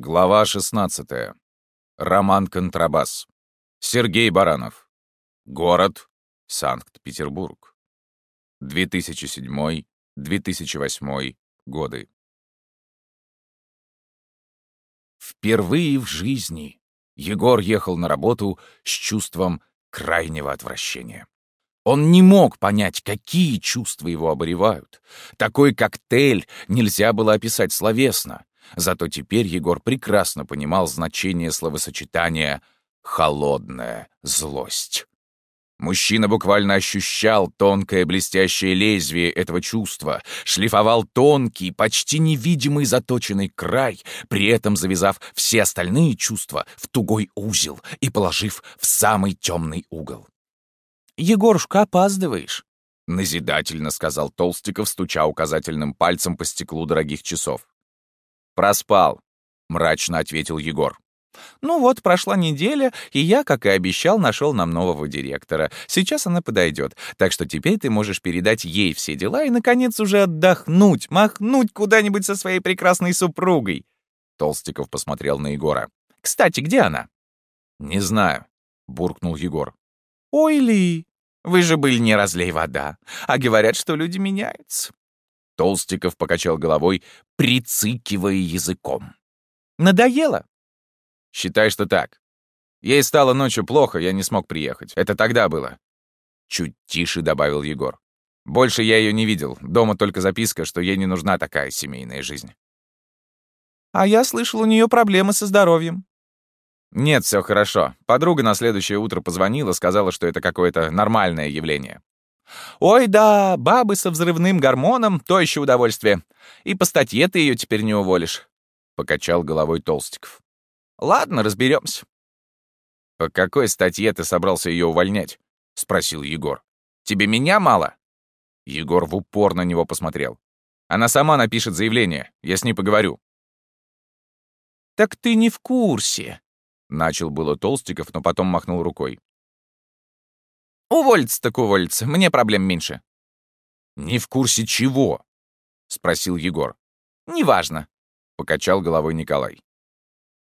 Глава 16. Роман Контрабас. Сергей Баранов. Город Санкт-Петербург. 2007-2008 годы. Впервые в жизни Егор ехал на работу с чувством крайнего отвращения. Он не мог понять, какие чувства его обуревают. Такой коктейль нельзя было описать словесно. Зато теперь Егор прекрасно понимал значение словосочетания «холодная злость». Мужчина буквально ощущал тонкое блестящее лезвие этого чувства, шлифовал тонкий, почти невидимый заточенный край, при этом завязав все остальные чувства в тугой узел и положив в самый темный угол. «Егорушка, опаздываешь», — назидательно сказал Толстиков, стуча указательным пальцем по стеклу дорогих часов. «Проспал», — мрачно ответил Егор. «Ну вот, прошла неделя, и я, как и обещал, нашел нам нового директора. Сейчас она подойдет, так что теперь ты можешь передать ей все дела и, наконец, уже отдохнуть, махнуть куда-нибудь со своей прекрасной супругой». Толстиков посмотрел на Егора. «Кстати, где она?» «Не знаю», — буркнул Егор. «Ой, Ли, вы же были не разлей вода, а говорят, что люди меняются. Толстиков покачал головой, прицикивая языком. «Надоело?» «Считай, что так. Ей стало ночью плохо, я не смог приехать. Это тогда было». Чуть тише добавил Егор. «Больше я ее не видел. Дома только записка, что ей не нужна такая семейная жизнь». «А я слышал, у нее проблемы со здоровьем». «Нет, все хорошо. Подруга на следующее утро позвонила, сказала, что это какое-то нормальное явление. Ой, да, бабы со взрывным гормоном — то еще удовольствие. И по статье ты ее теперь не уволишь. Покачал головой Толстиков. Ладно, разберемся. По какой статье ты собрался ее увольнять? Спросил Егор. Тебе меня мало? Егор в упор на него посмотрел. Она сама напишет заявление, я с ней поговорю. «Так ты не в курсе», — начал было Толстиков, но потом махнул рукой. Уволиться так уволиться, мне проблем меньше. «Не в курсе чего?» — спросил Егор. «Неважно», — покачал головой Николай.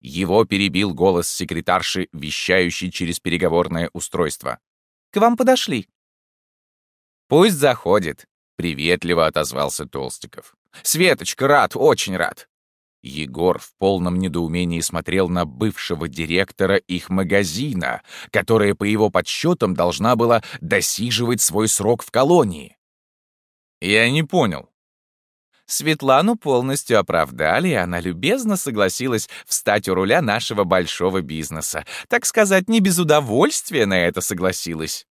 Его перебил голос секретарши, вещающий через переговорное устройство. «К вам подошли». «Пусть заходит», — приветливо отозвался Толстиков. «Светочка, рад, очень рад. Егор в полном недоумении смотрел на бывшего директора их магазина, которая, по его подсчетам, должна была досиживать свой срок в колонии. «Я не понял». Светлану полностью оправдали, и она любезно согласилась встать у руля нашего большого бизнеса. Так сказать, не без удовольствия на это согласилась.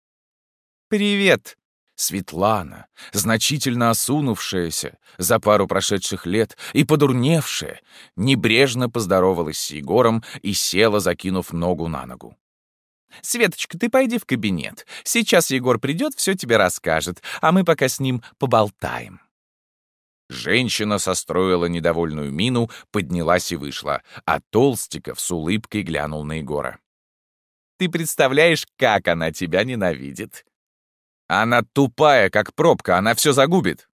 «Привет», Светлана, значительно осунувшаяся за пару прошедших лет и подурневшая, небрежно поздоровалась с Егором и села, закинув ногу на ногу. «Светочка, ты пойди в кабинет. Сейчас Егор придет, все тебе расскажет, а мы пока с ним поболтаем». Женщина состроила недовольную мину, поднялась и вышла, а Толстиков с улыбкой глянул на Егора. «Ты представляешь, как она тебя ненавидит?» Она тупая, как пробка, она все загубит.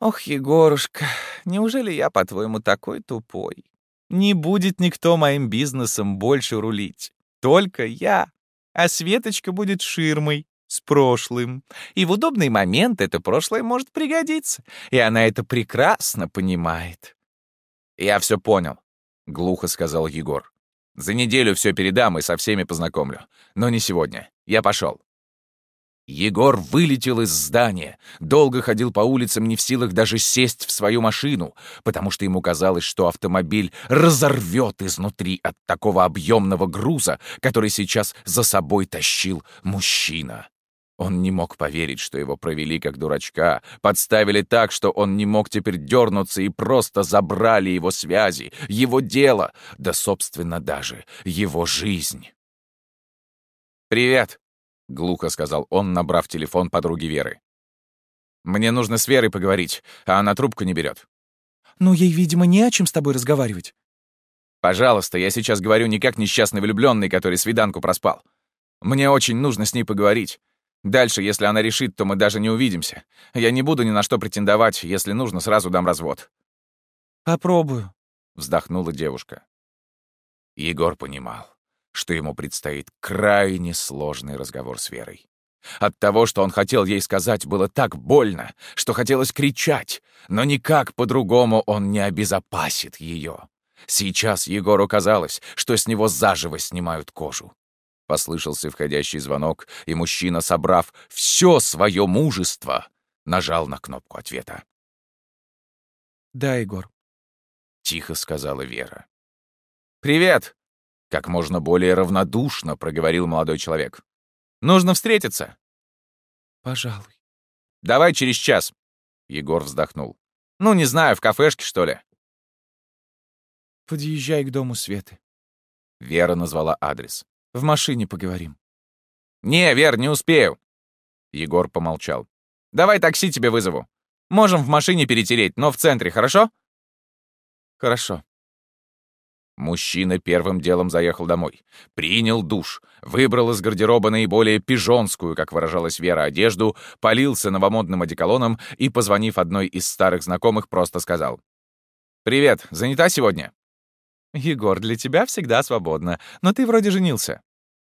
Ох, Егорушка, неужели я, по-твоему, такой тупой? Не будет никто моим бизнесом больше рулить. Только я. А Светочка будет ширмой с прошлым. И в удобный момент это прошлое может пригодиться. И она это прекрасно понимает. «Я все понял», — глухо сказал Егор. «За неделю все передам и со всеми познакомлю. Но не сегодня. Я пошел. Егор вылетел из здания, долго ходил по улицам не в силах даже сесть в свою машину, потому что ему казалось, что автомобиль разорвет изнутри от такого объемного груза, который сейчас за собой тащил мужчина. Он не мог поверить, что его провели как дурачка, подставили так, что он не мог теперь дернуться и просто забрали его связи, его дело, да, собственно, даже его жизнь. «Привет!» — глухо сказал он, набрав телефон подруги Веры. «Мне нужно с Верой поговорить, а она трубку не берет. «Ну, ей, видимо, не о чем с тобой разговаривать». «Пожалуйста, я сейчас говорю не как несчастный влюбленный, который свиданку проспал. Мне очень нужно с ней поговорить. Дальше, если она решит, то мы даже не увидимся. Я не буду ни на что претендовать, если нужно, сразу дам развод». «Попробую», — вздохнула девушка. Егор понимал, что ему предстоит крайне сложный разговор с Верой. От того, что он хотел ей сказать, было так больно, что хотелось кричать, но никак по-другому он не обезопасит ее. Сейчас Егору казалось, что с него заживо снимают кожу. Послышался входящий звонок, и мужчина, собрав все свое мужество, нажал на кнопку ответа. «Да, Егор», — тихо сказала Вера. «Привет!» — как можно более равнодушно проговорил молодой человек. «Нужно встретиться». «Пожалуй». «Давай через час», — Егор вздохнул. «Ну, не знаю, в кафешке, что ли?» «Подъезжай к дому Светы». Вера назвала адрес. «В машине поговорим». «Не, Вер, не успею». Егор помолчал. «Давай такси тебе вызову. Можем в машине перетереть, но в центре, хорошо?» «Хорошо». Мужчина первым делом заехал домой. Принял душ, выбрал из гардероба наиболее пижонскую, как выражалась Вера, одежду, полился новомодным одеколоном и, позвонив одной из старых знакомых, просто сказал. «Привет, занята сегодня?» «Егор, для тебя всегда свободно, но ты вроде женился».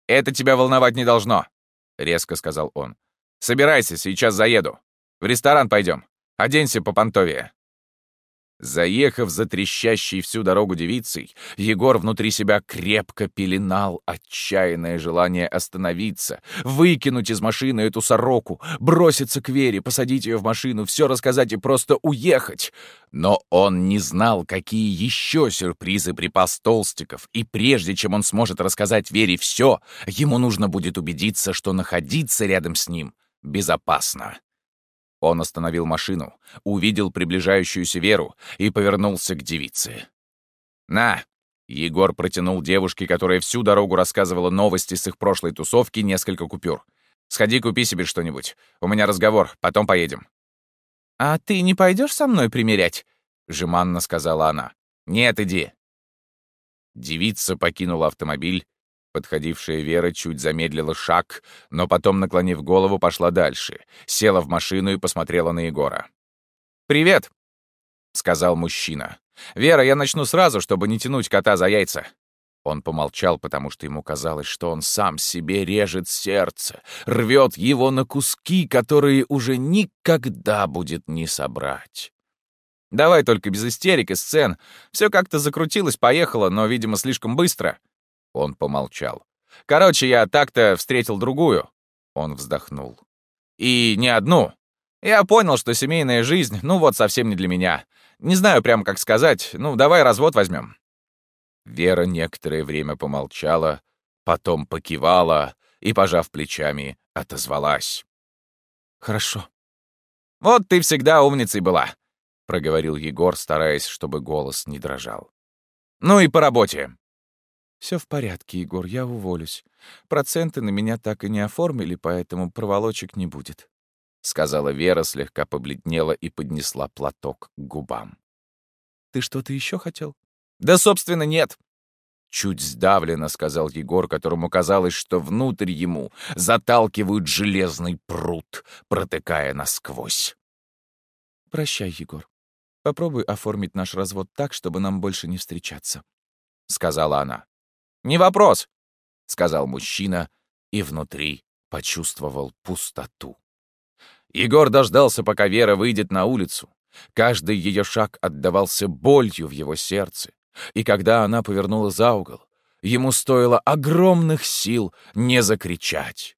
«Это тебя волновать не должно», — резко сказал он. «Собирайся, сейчас заеду. В ресторан пойдем. Оденься по понтовее». Заехав за трещащей всю дорогу девицей, Егор внутри себя крепко пеленал отчаянное желание остановиться, выкинуть из машины эту сороку, броситься к Вере, посадить ее в машину, все рассказать и просто уехать. Но он не знал, какие еще сюрпризы припас Толстиков, и прежде чем он сможет рассказать Вере все, ему нужно будет убедиться, что находиться рядом с ним безопасно. Он остановил машину, увидел приближающуюся Веру и повернулся к девице. «На!» — Егор протянул девушке, которая всю дорогу рассказывала новости с их прошлой тусовки, несколько купюр. «Сходи, купи себе что-нибудь. У меня разговор, потом поедем». «А ты не пойдешь со мной примерять?» — жеманно сказала она. «Нет, иди». Девица покинула автомобиль Подходившая Вера чуть замедлила шаг, но потом, наклонив голову, пошла дальше, села в машину и посмотрела на Егора. «Привет!» — сказал мужчина. «Вера, я начну сразу, чтобы не тянуть кота за яйца». Он помолчал, потому что ему казалось, что он сам себе режет сердце, рвет его на куски, которые уже никогда будет не собрать. «Давай только без истерик и сцен. Все как-то закрутилось, поехало, но, видимо, слишком быстро». Он помолчал. «Короче, я так-то встретил другую». Он вздохнул. «И не одну. Я понял, что семейная жизнь, ну вот, совсем не для меня. Не знаю прямо, как сказать. Ну, давай развод возьмем». Вера некоторое время помолчала, потом покивала и, пожав плечами, отозвалась. «Хорошо». «Вот ты всегда умницей была», — проговорил Егор, стараясь, чтобы голос не дрожал. «Ну и по работе. Все в порядке, Егор, я уволюсь. Проценты на меня так и не оформили, поэтому проволочек не будет», — сказала Вера, слегка побледнела и поднесла платок к губам. «Ты что-то еще хотел?» «Да, собственно, нет», Чуть сдавленно сказал Егор, которому казалось, что внутрь ему заталкивают железный пруд, протыкая насквозь. «Прощай, Егор. Попробуй оформить наш развод так, чтобы нам больше не встречаться», — сказала она. «Не вопрос», — сказал мужчина и внутри почувствовал пустоту. Егор дождался, пока Вера выйдет на улицу. Каждый ее шаг отдавался болью в его сердце. И когда она повернула за угол, ему стоило огромных сил не закричать.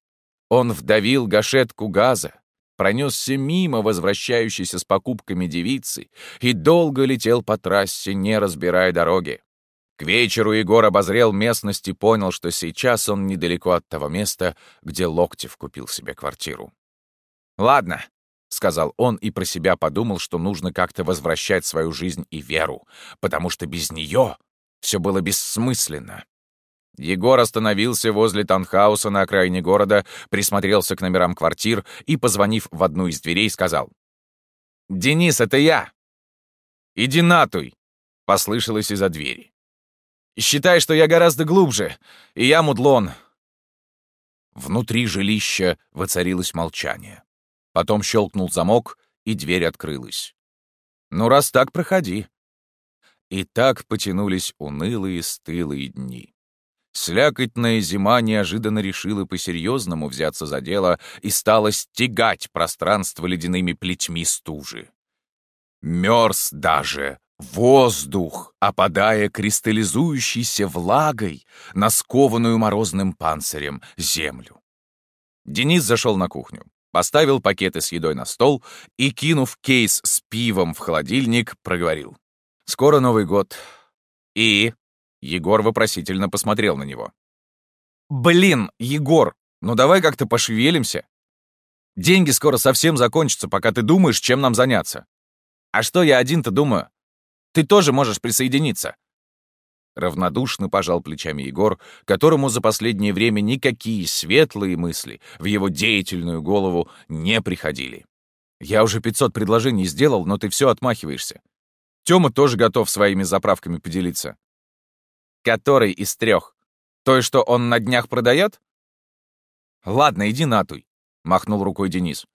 Он вдавил гашетку газа, пронесся мимо возвращающейся с покупками девицы и долго летел по трассе, не разбирая дороги. К вечеру Егор обозрел местность и понял, что сейчас он недалеко от того места, где Локтев купил себе квартиру. «Ладно», — сказал он и про себя подумал, что нужно как-то возвращать свою жизнь и веру, потому что без нее все было бессмысленно. Егор остановился возле таунхауса на окраине города, присмотрелся к номерам квартир и, позвонив в одну из дверей, сказал. «Денис, это я!» «Иди натуй!» — послышалось из-за двери. Считай, что я гораздо глубже, и я мудлон». Внутри жилища воцарилось молчание. Потом щелкнул замок, и дверь открылась. «Ну, раз так, проходи». И так потянулись унылые, стылые дни. Слякотная зима неожиданно решила по-серьезному взяться за дело и стала стегать пространство ледяными плетьми стужи. Мерз даже воздух, опадая кристаллизующейся влагой на скованную морозным панцирем землю. Денис зашел на кухню, поставил пакеты с едой на стол и, кинув кейс с пивом в холодильник, проговорил. «Скоро Новый год. И...» Егор вопросительно посмотрел на него. «Блин, Егор, ну давай как-то пошевелимся. Деньги скоро совсем закончатся, пока ты думаешь, чем нам заняться. А что я один-то думаю? Ты тоже можешь присоединиться. Равнодушно пожал плечами Егор, которому за последнее время никакие светлые мысли в его деятельную голову не приходили. «Я уже 500 предложений сделал, но ты все отмахиваешься. Тёма тоже готов своими заправками поделиться». «Который из трех? Той, что он на днях продает?» «Ладно, иди натуй», — махнул рукой Денис.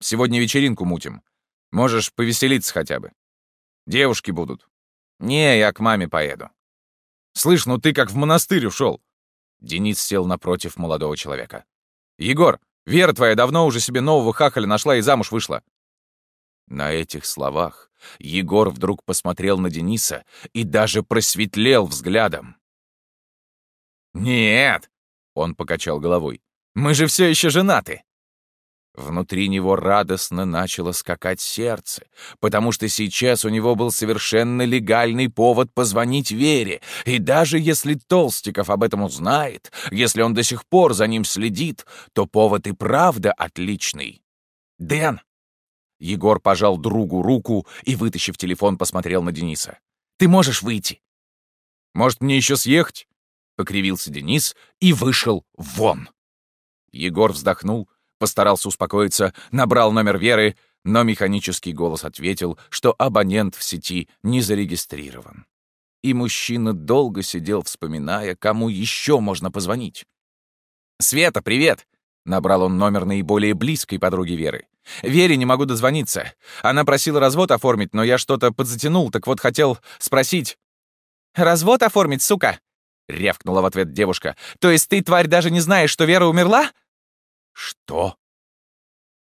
«Сегодня вечеринку мутим. Можешь повеселиться хотя бы. Девушки будут. Не, я к маме поеду. Слышь, ну ты как в монастырь ушел. Денис сел напротив молодого человека. Егор, Вера твоя давно уже себе нового хахаля нашла и замуж вышла. На этих словах Егор вдруг посмотрел на Дениса и даже просветлел взглядом. «Нет!» — он покачал головой. «Мы же все еще женаты!» Внутри него радостно начало скакать сердце, потому что сейчас у него был совершенно легальный повод позвонить Вере, и даже если Толстиков об этом узнает, если он до сих пор за ним следит, то повод и правда отличный. «Дэн!» Егор пожал другу руку и, вытащив телефон, посмотрел на Дениса. «Ты можешь выйти?» «Может, мне еще съехать?» — покривился Денис и вышел вон. Егор вздохнул, Постарался успокоиться, набрал номер Веры, но механический голос ответил, что абонент в сети не зарегистрирован. И мужчина долго сидел, вспоминая, кому еще можно позвонить. «Света, привет!» — набрал он номер наиболее близкой подруги Веры. «Вере не могу дозвониться. Она просила развод оформить, но я что-то подзатянул, так вот хотел спросить». «Развод оформить, сука?» — рявкнула в ответ девушка. «То есть ты, тварь, даже не знаешь, что Вера умерла?» «Что?»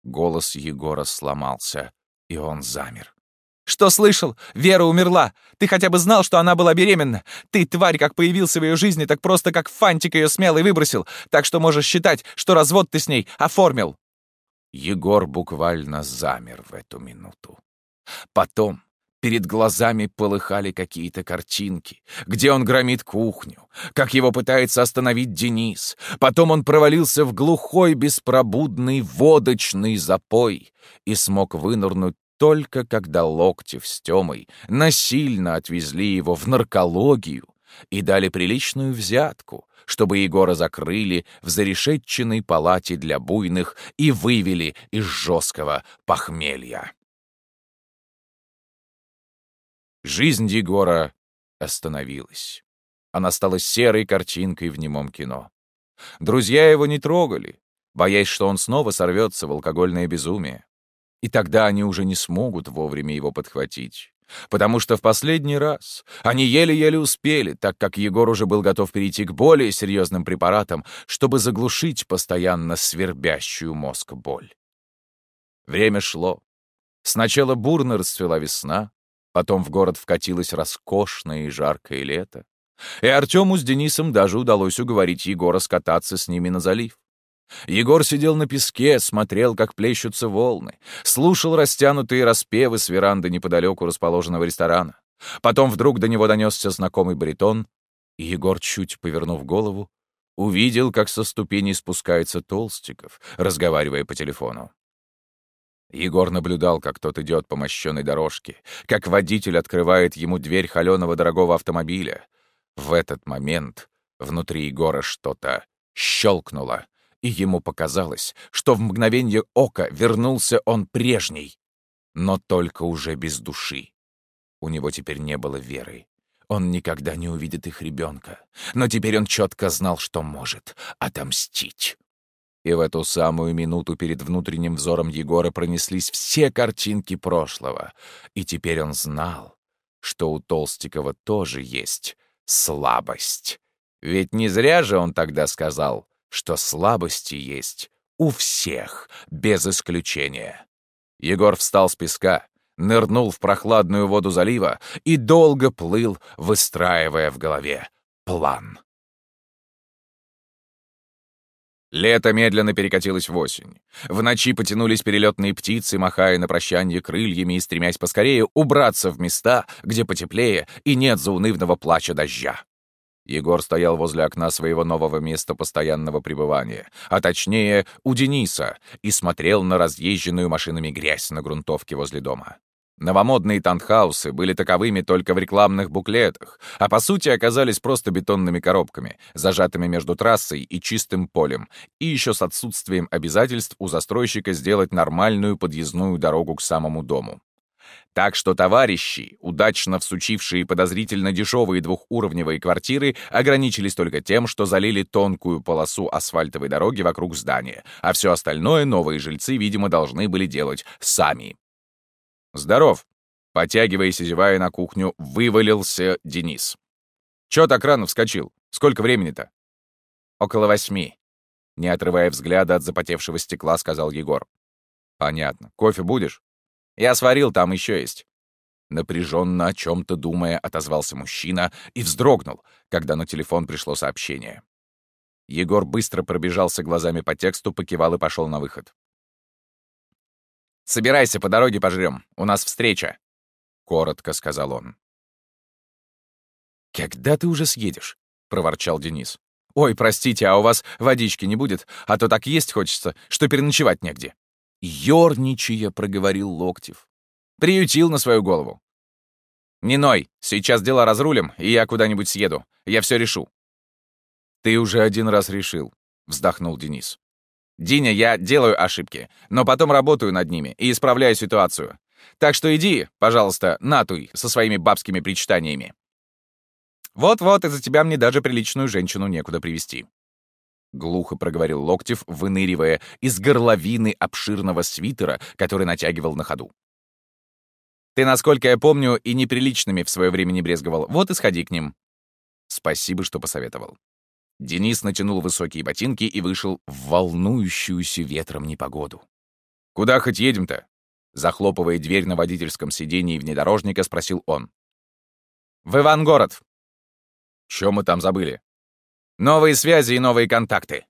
Голос Егора сломался, и он замер. «Что слышал? Вера умерла. Ты хотя бы знал, что она была беременна. Ты, тварь, как появился в ее жизни, так просто как фантик ее смелый выбросил. Так что можешь считать, что развод ты с ней оформил». Егор буквально замер в эту минуту. Потом Перед глазами полыхали какие-то картинки, где он громит кухню, как его пытается остановить Денис. Потом он провалился в глухой, беспробудный водочный запой и смог вынырнуть только когда Локтев с Тёмой насильно отвезли его в наркологию и дали приличную взятку, чтобы Егора закрыли в зарешетченной палате для буйных и вывели из жесткого похмелья. Жизнь Егора остановилась. Она стала серой картинкой в немом кино. Друзья его не трогали, боясь, что он снова сорвется в алкогольное безумие. И тогда они уже не смогут вовремя его подхватить. Потому что в последний раз они еле-еле успели, так как Егор уже был готов перейти к более серьезным препаратам, чтобы заглушить постоянно свербящую мозг боль. Время шло. Сначала бурно расцвела весна, Потом в город вкатилось роскошное и жаркое лето. И Артему с Денисом даже удалось уговорить Егора скататься с ними на залив. Егор сидел на песке, смотрел, как плещутся волны, слушал растянутые распевы с веранды неподалеку расположенного ресторана. Потом вдруг до него донесся знакомый баритон, и Егор, чуть повернув голову, увидел, как со ступеней спускается Толстиков, разговаривая по телефону. Егор наблюдал, как тот идет по мощенной дорожке, как водитель открывает ему дверь холеного дорогого автомобиля. В этот момент внутри Егора что-то щелкнуло, и ему показалось, что в мгновение ока вернулся он прежний, но только уже без души. У него теперь не было веры. Он никогда не увидит их ребенка, но теперь он четко знал, что может отомстить. И в эту самую минуту перед внутренним взором Егора пронеслись все картинки прошлого. И теперь он знал, что у Толстикова тоже есть слабость. Ведь не зря же он тогда сказал, что слабости есть у всех, без исключения. Егор встал с песка, нырнул в прохладную воду залива и долго плыл, выстраивая в голове план. Лето медленно перекатилось в осень. В ночи потянулись перелетные птицы, махая на прощанье крыльями и стремясь поскорее убраться в места, где потеплее и нет заунывного плача дождя. Егор стоял возле окна своего нового места постоянного пребывания, а точнее, у Дениса, и смотрел на разъезженную машинами грязь на грунтовке возле дома. Новомодные танхаусы были таковыми только в рекламных буклетах, а по сути оказались просто бетонными коробками, зажатыми между трассой и чистым полем, и еще с отсутствием обязательств у застройщика сделать нормальную подъездную дорогу к самому дому. Так что товарищи, удачно всучившие подозрительно дешевые двухуровневые квартиры, ограничились только тем, что залили тонкую полосу асфальтовой дороги вокруг здания, а все остальное новые жильцы, видимо, должны были делать сами. «Здоров!» — потягиваясь и зевая на кухню, вывалился Денис. «Чё так рано вскочил? Сколько времени-то?» «Около восьми», — не отрывая взгляда от запотевшего стекла, сказал Егор. «Понятно. Кофе будешь?» Я сварил, там еще есть». Напряженно о чем-то думая, отозвался мужчина и вздрогнул, когда на телефон пришло сообщение. Егор быстро пробежался глазами по тексту, покивал и пошел на выход. «Собирайся, по дороге пожрем. У нас встреча», — коротко сказал он. «Когда ты уже съедешь?» — проворчал Денис. «Ой, простите, а у вас водички не будет? А то так есть хочется, что переночевать негде». Ёрничая, проговорил Локтев. Приютил на свою голову. «Не ной, сейчас дела разрулим, и я куда-нибудь съеду. Я все решу». «Ты уже один раз решил», — вздохнул Денис. «Диня, я делаю ошибки, но потом работаю над ними и исправляю ситуацию. Так что иди, пожалуйста, натуй со своими бабскими причитаниями. Вот-вот, из-за тебя мне даже приличную женщину некуда привести. — глухо проговорил Локтев, выныривая из горловины обширного свитера, который натягивал на ходу. «Ты, насколько я помню, и неприличными в свое время не брезговал. Вот и сходи к ним». «Спасибо, что посоветовал». Денис натянул высокие ботинки и вышел в волнующуюся ветром непогоду. «Куда хоть едем-то?» Захлопывая дверь на водительском сидении внедорожника, спросил он. «В Ивангород». «Чё мы там забыли?» Новые связи и новые контакты.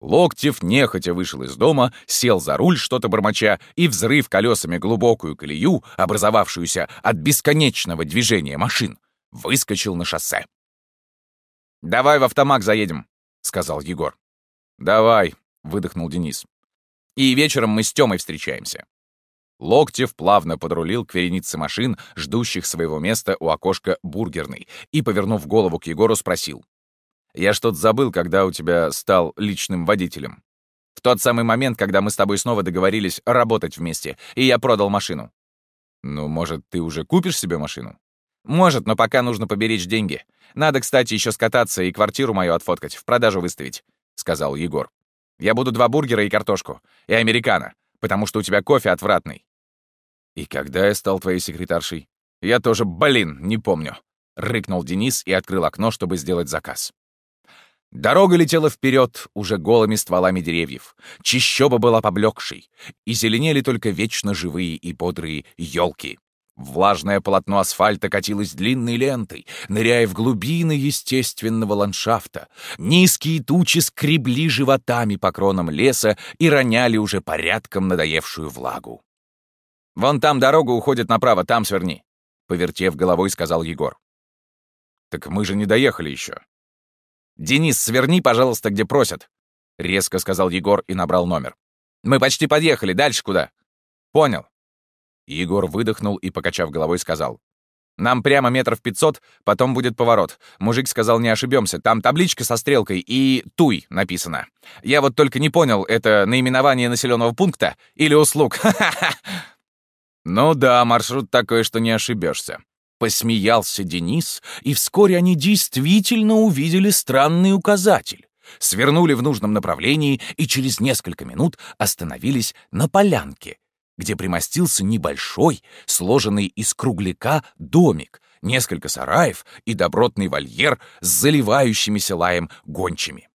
Локтев нехотя вышел из дома, сел за руль, что-то бормоча, и, взрыв колесами глубокую колею, образовавшуюся от бесконечного движения машин, выскочил на шоссе. «Давай в автомак заедем», — сказал Егор. «Давай», — выдохнул Денис. «И вечером мы с Тёмой встречаемся». Локтев плавно подрулил к веренице машин, ждущих своего места у окошка бургерной, и, повернув голову к Егору, спросил. Я что-то забыл, когда у тебя стал личным водителем. В тот самый момент, когда мы с тобой снова договорились работать вместе, и я продал машину. Ну, может, ты уже купишь себе машину? Может, но пока нужно поберечь деньги. Надо, кстати, еще скататься и квартиру мою отфоткать, в продажу выставить, — сказал Егор. Я буду два бургера и картошку, и американо, потому что у тебя кофе отвратный. И когда я стал твоей секретаршей? Я тоже, блин, не помню. Рыкнул Денис и открыл окно, чтобы сделать заказ. Дорога летела вперед уже голыми стволами деревьев. Чищоба была поблекшей, и зеленели только вечно живые и бодрые елки. Влажное полотно асфальта катилось длинной лентой, ныряя в глубины естественного ландшафта. Низкие тучи скребли животами по кронам леса и роняли уже порядком надоевшую влагу. «Вон там дорога уходит направо, там сверни», — повертев головой, сказал Егор. «Так мы же не доехали еще», «Денис, сверни, пожалуйста, где просят», — резко сказал Егор и набрал номер. «Мы почти подъехали. Дальше куда?» «Понял». Егор выдохнул и, покачав головой, сказал. «Нам прямо метров пятьсот, потом будет поворот. Мужик сказал, не ошибемся. Там табличка со стрелкой и «Туй» написано. Я вот только не понял, это наименование населенного пункта или услуг? Ну да, маршрут такой, что не ошибешься. Посмеялся Денис, и вскоре они действительно увидели странный указатель. Свернули в нужном направлении и через несколько минут остановились на полянке, где примостился небольшой, сложенный из кругляка домик, несколько сараев и добротный вольер с заливающимися лаем гончими.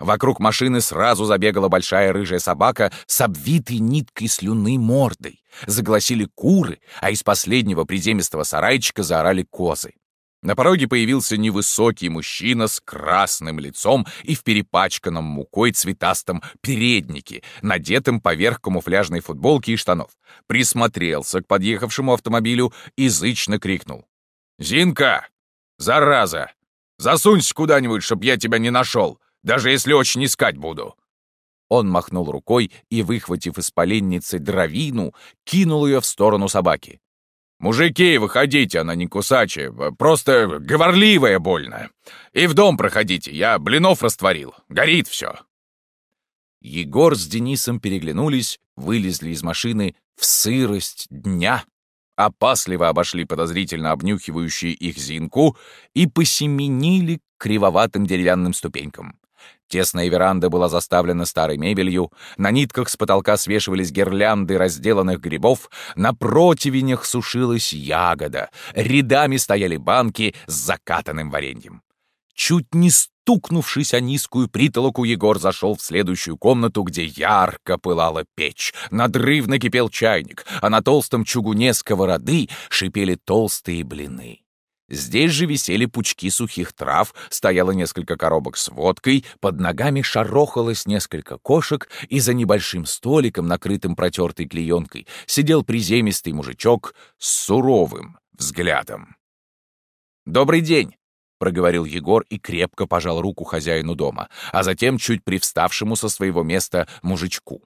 Вокруг машины сразу забегала большая рыжая собака с обвитой ниткой слюны мордой. Загласили куры, а из последнего приземистого сарайчика заорали козы. На пороге появился невысокий мужчина с красным лицом и в перепачканном мукой цветастом переднике, надетым поверх камуфляжной футболки и штанов. Присмотрелся к подъехавшему автомобилю и зычно крикнул. «Зинка! Зараза! Засунься куда-нибудь, чтоб я тебя не нашел! даже если очень искать буду». Он махнул рукой и, выхватив из поленницы дровину, кинул ее в сторону собаки. «Мужики, выходите, она не кусачая, просто говорливая больно. И в дом проходите, я блинов растворил, горит все». Егор с Денисом переглянулись, вылезли из машины в сырость дня, опасливо обошли подозрительно обнюхивающие их зинку и посеменили к кривоватым деревянным ступенькам. Тесная веранда была заставлена старой мебелью, на нитках с потолка свешивались гирлянды разделанных грибов, на противенях сушилась ягода, рядами стояли банки с закатанным вареньем. Чуть не стукнувшись о низкую притолоку, Егор зашел в следующую комнату, где ярко пылала печь. Надрывно кипел чайник, а на толстом чугуне сковороды шипели толстые блины. Здесь же висели пучки сухих трав, стояло несколько коробок с водкой, под ногами шарохалось несколько кошек, и за небольшим столиком, накрытым протертой клеенкой, сидел приземистый мужичок с суровым взглядом. «Добрый день!» — проговорил Егор и крепко пожал руку хозяину дома, а затем чуть привставшему со своего места мужичку.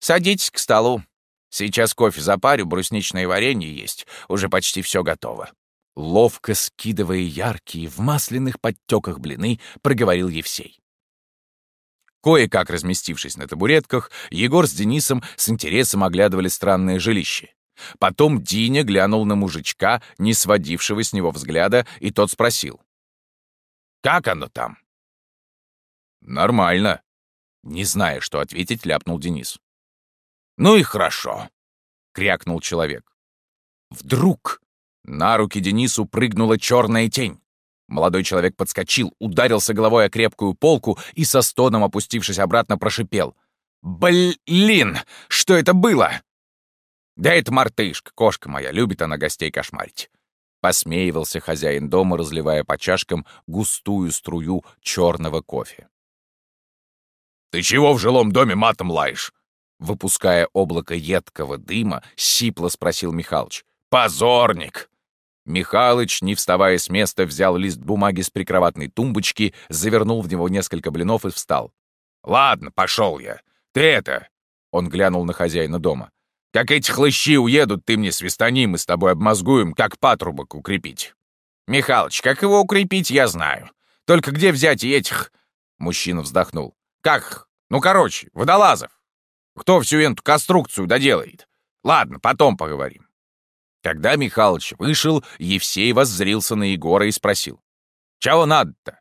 «Садитесь к столу. Сейчас кофе запарю, брусничное варенье есть, уже почти все готово». Ловко скидывая яркие в масляных подтеках блины, проговорил Евсей. Кое-как разместившись на табуретках, Егор с Денисом с интересом оглядывали странное жилище. Потом Диня глянул на мужичка, не сводившего с него взгляда, и тот спросил. «Как оно там?» «Нормально», — не зная, что ответить, ляпнул Денис. «Ну и хорошо», — крякнул человек. Вдруг на руки Денису прыгнула черная тень. Молодой человек подскочил, ударился головой о крепкую полку и со стоном, опустившись обратно, прошипел. «Блин! Что это было?» «Да это мартышка, кошка моя, любит она гостей кошмарить». Посмеивался хозяин дома, разливая по чашкам густую струю черного кофе. «Ты чего в жилом доме матом лаешь?» Выпуская облако едкого дыма, сипло спросил Михалыч. «Позорник!» Михалыч, не вставая с места, взял лист бумаги с прикроватной тумбочки, завернул в него несколько блинов и встал. «Ладно, пошел я. Ты это...» Он глянул на хозяина дома. «Как эти хлыщи уедут, ты мне свистани, мы с тобой обмозгуем, как патрубок укрепить». «Михалыч, как его укрепить, я знаю. Только где взять этих...» Мужчина вздохнул. «Как? Ну, короче, водолазов. Кто всю эту конструкцию доделает? Ладно, потом поговорим. Когда Михалыч вышел, Евсей воззрился на Егора и спросил. «Чего надо-то?»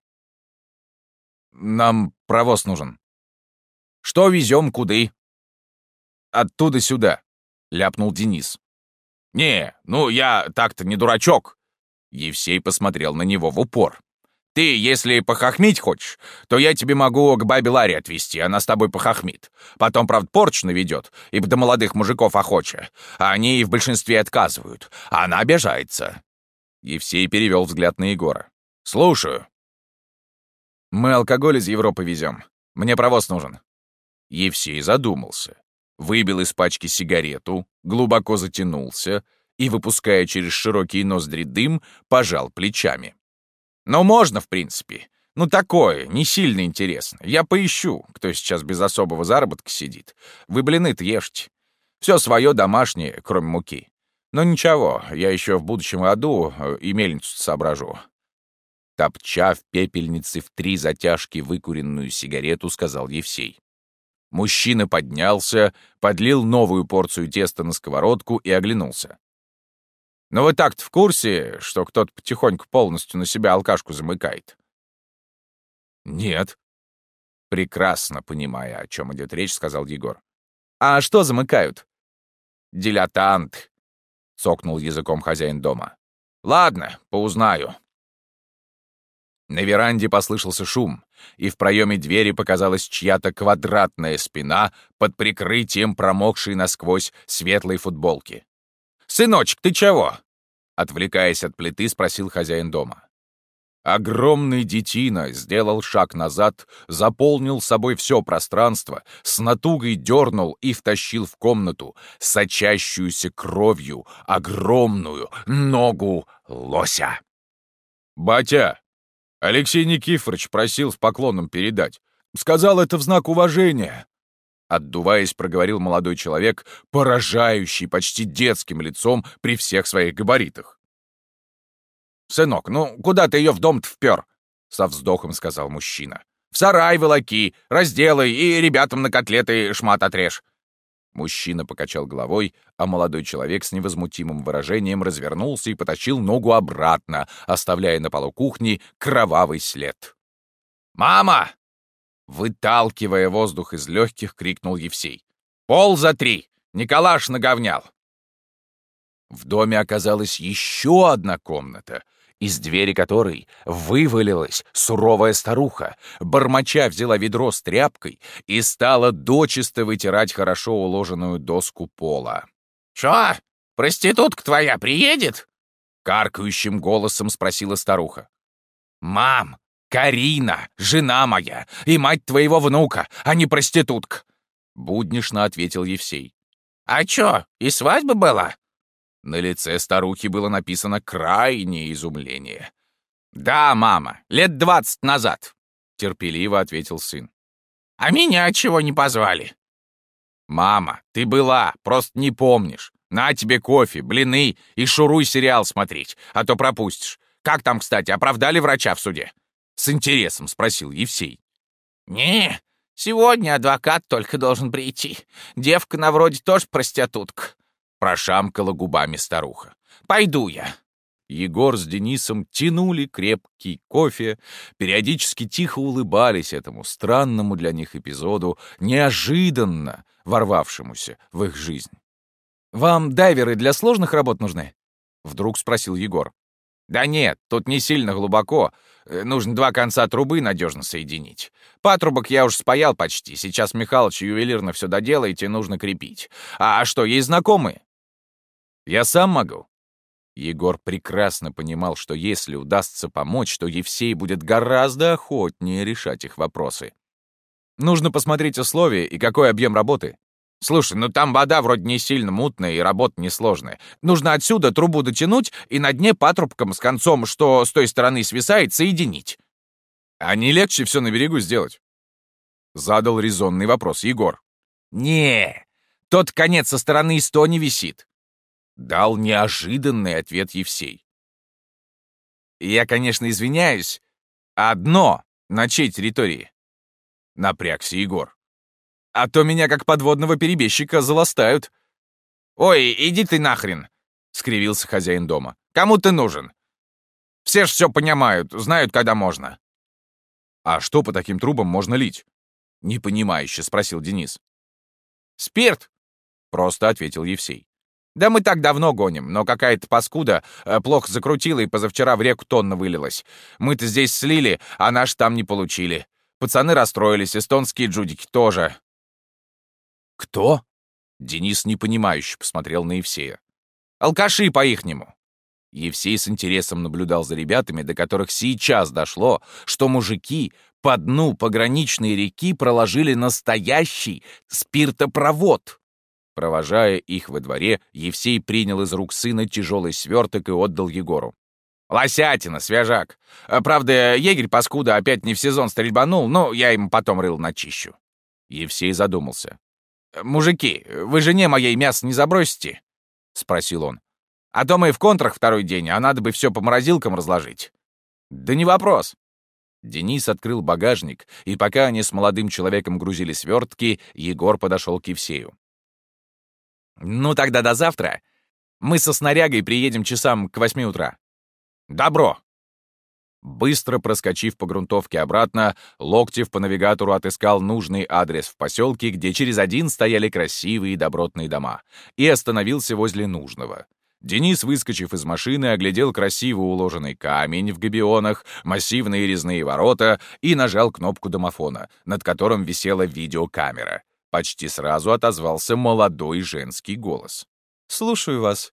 «Нам провоз нужен». «Что везем, куды?» «Оттуда сюда», — ляпнул Денис. «Не, ну я так-то не дурачок». Евсей посмотрел на него в упор. Ты, если похохмить хочешь, то я тебе могу к бабе Ларе отвезти, она с тобой похохмит. Потом, правда, порч наведет, ибо до молодых мужиков охоча. А они в большинстве отказывают, а она обижается». Евсей перевел взгляд на Егора. «Слушаю». «Мы алкоголь из Европы везем. Мне провоз нужен». Евсей задумался. Выбил из пачки сигарету, глубоко затянулся и, выпуская через широкие ноздри дым, пожал плечами. Но можно, в принципе. Ну, такое, не сильно интересно. Я поищу, кто сейчас без особого заработка сидит. Вы блины-то ешьте. Все свое домашнее, кроме муки. Но ничего, я еще в будущем году э, и мельницу соображу. Топча в пепельнице в три затяжки выкуренную сигарету, сказал Евсей. Мужчина поднялся, подлил новую порцию теста на сковородку и оглянулся. Но вы так-то в курсе, что кто-то потихоньку полностью на себя алкашку замыкает? Нет. Прекрасно понимая, о чем идет речь, сказал Егор. А что замыкают? дилетант», — цокнул языком хозяин дома. «Ладно, поузнаю». На веранде послышался шум, и в проеме двери показалась чья-то квадратная спина под прикрытием промокшей насквозь светлой футболки. «Сыночек, ты чего?» Отвлекаясь от плиты, спросил хозяин дома. Огромный детина сделал шаг назад, заполнил собой все пространство, с натугой дернул и втащил в комнату сочащуюся кровью огромную ногу лося. «Батя, Алексей Никифорович просил с поклоном передать. Сказал это в знак уважения. Отдуваясь, проговорил молодой человек, поражающий почти детским лицом при всех своих габаритах. «Сынок, ну куда ты ее в дом-то впер?» — со вздохом сказал мужчина. «В сарай волоки, разделай и ребятам на котлеты шмат отрежь. Мужчина покачал головой, а молодой человек с невозмутимым выражением развернулся и потащил ногу обратно, оставляя на полу кухни кровавый след. «Мама!» Выталкивая воздух из легких, крикнул Евсей. «Пол за три! Николаш наговнял!» В доме оказалась еще одна комната — из двери которой вывалилась суровая старуха, бормоча взяла ведро с тряпкой и стала дочисто вытирать хорошо уложенную доску пола. «Чё, проститутка твоя приедет?» — каркающим голосом спросила старуха. «Мам, Карина, жена моя и мать твоего внука, а не проститутка!» — буднишно ответил Евсей. «А чё, и свадьба была?» На лице старухи было написано крайнее изумление. «Да, мама, лет двадцать назад», — терпеливо ответил сын. «А меня чего не позвали?» «Мама, ты была, просто не помнишь. На тебе кофе, блины и шуруй сериал смотреть, а то пропустишь. Как там, кстати, оправдали врача в суде?» С интересом спросил Евсей. «Не, сегодня адвокат только должен прийти. Девка на вроде тоже проститутка. Прошамкала губами старуха. «Пойду я». Егор с Денисом тянули крепкий кофе, периодически тихо улыбались этому странному для них эпизоду, неожиданно ворвавшемуся в их жизнь. «Вам дайверы для сложных работ нужны?» — вдруг спросил Егор. «Да нет, тут не сильно глубоко. Э, нужно два конца трубы надежно соединить. Патрубок я уж спаял почти. Сейчас Михалыч ювелирно все доделает и нужно крепить. А что, есть знакомые?» Я сам могу». Егор прекрасно понимал, что если удастся помочь, то Евсей будет гораздо охотнее решать их вопросы. Нужно посмотреть условия и какой объем работы. Слушай, ну там вода вроде не сильно мутная и работа несложная. Нужно отсюда трубу дотянуть и на дне патрубком с концом, что с той стороны свисает, соединить. А не легче все на берегу сделать? Задал резонный вопрос Егор. Не, тот конец со стороны сто не висит. Дал неожиданный ответ Евсей. «Я, конечно, извиняюсь. Одно на чьей территории?» Напрягся Егор. «А то меня как подводного перебежчика заластают». «Ой, иди ты нахрен!» — скривился хозяин дома. «Кому ты нужен? Все ж все понимают, знают, когда можно». «А что по таким трубам можно лить?» — непонимающе спросил Денис. «Спирт!» — просто ответил Евсей. Да мы так давно гоним, но какая-то паскуда э, плохо закрутила и позавчера в реку тонна вылилась. Мы-то здесь слили, а наш там не получили. Пацаны расстроились, эстонские джудики тоже. Кто? Денис непонимающе посмотрел на Евсея. Алкаши по-ихнему. Евсей с интересом наблюдал за ребятами, до которых сейчас дошло, что мужики по дну пограничной реки проложили настоящий спиртопровод. Провожая их во дворе, Евсей принял из рук сына тяжелый сверток и отдал Егору. «Лосятина, свежак. А, правда, егерь паскуда опять не в сезон стрельбанул, но я ему потом рыл начищу». Евсей задумался. «Мужики, вы жене моей мясо не забросите?» — спросил он. «А то мы в контрах второй день, а надо бы все по морозилкам разложить». «Да не вопрос». Денис открыл багажник, и пока они с молодым человеком грузили свертки, Егор подошел к Евсею. «Ну тогда до завтра. Мы со снарягой приедем часам к восьми утра». «Добро!» Быстро проскочив по грунтовке обратно, Локтев по навигатору отыскал нужный адрес в поселке, где через один стояли красивые добротные дома, и остановился возле нужного. Денис, выскочив из машины, оглядел красиво уложенный камень в габионах, массивные резные ворота и нажал кнопку домофона, над которым висела видеокамера. Почти сразу отозвался молодой женский голос. «Слушаю вас».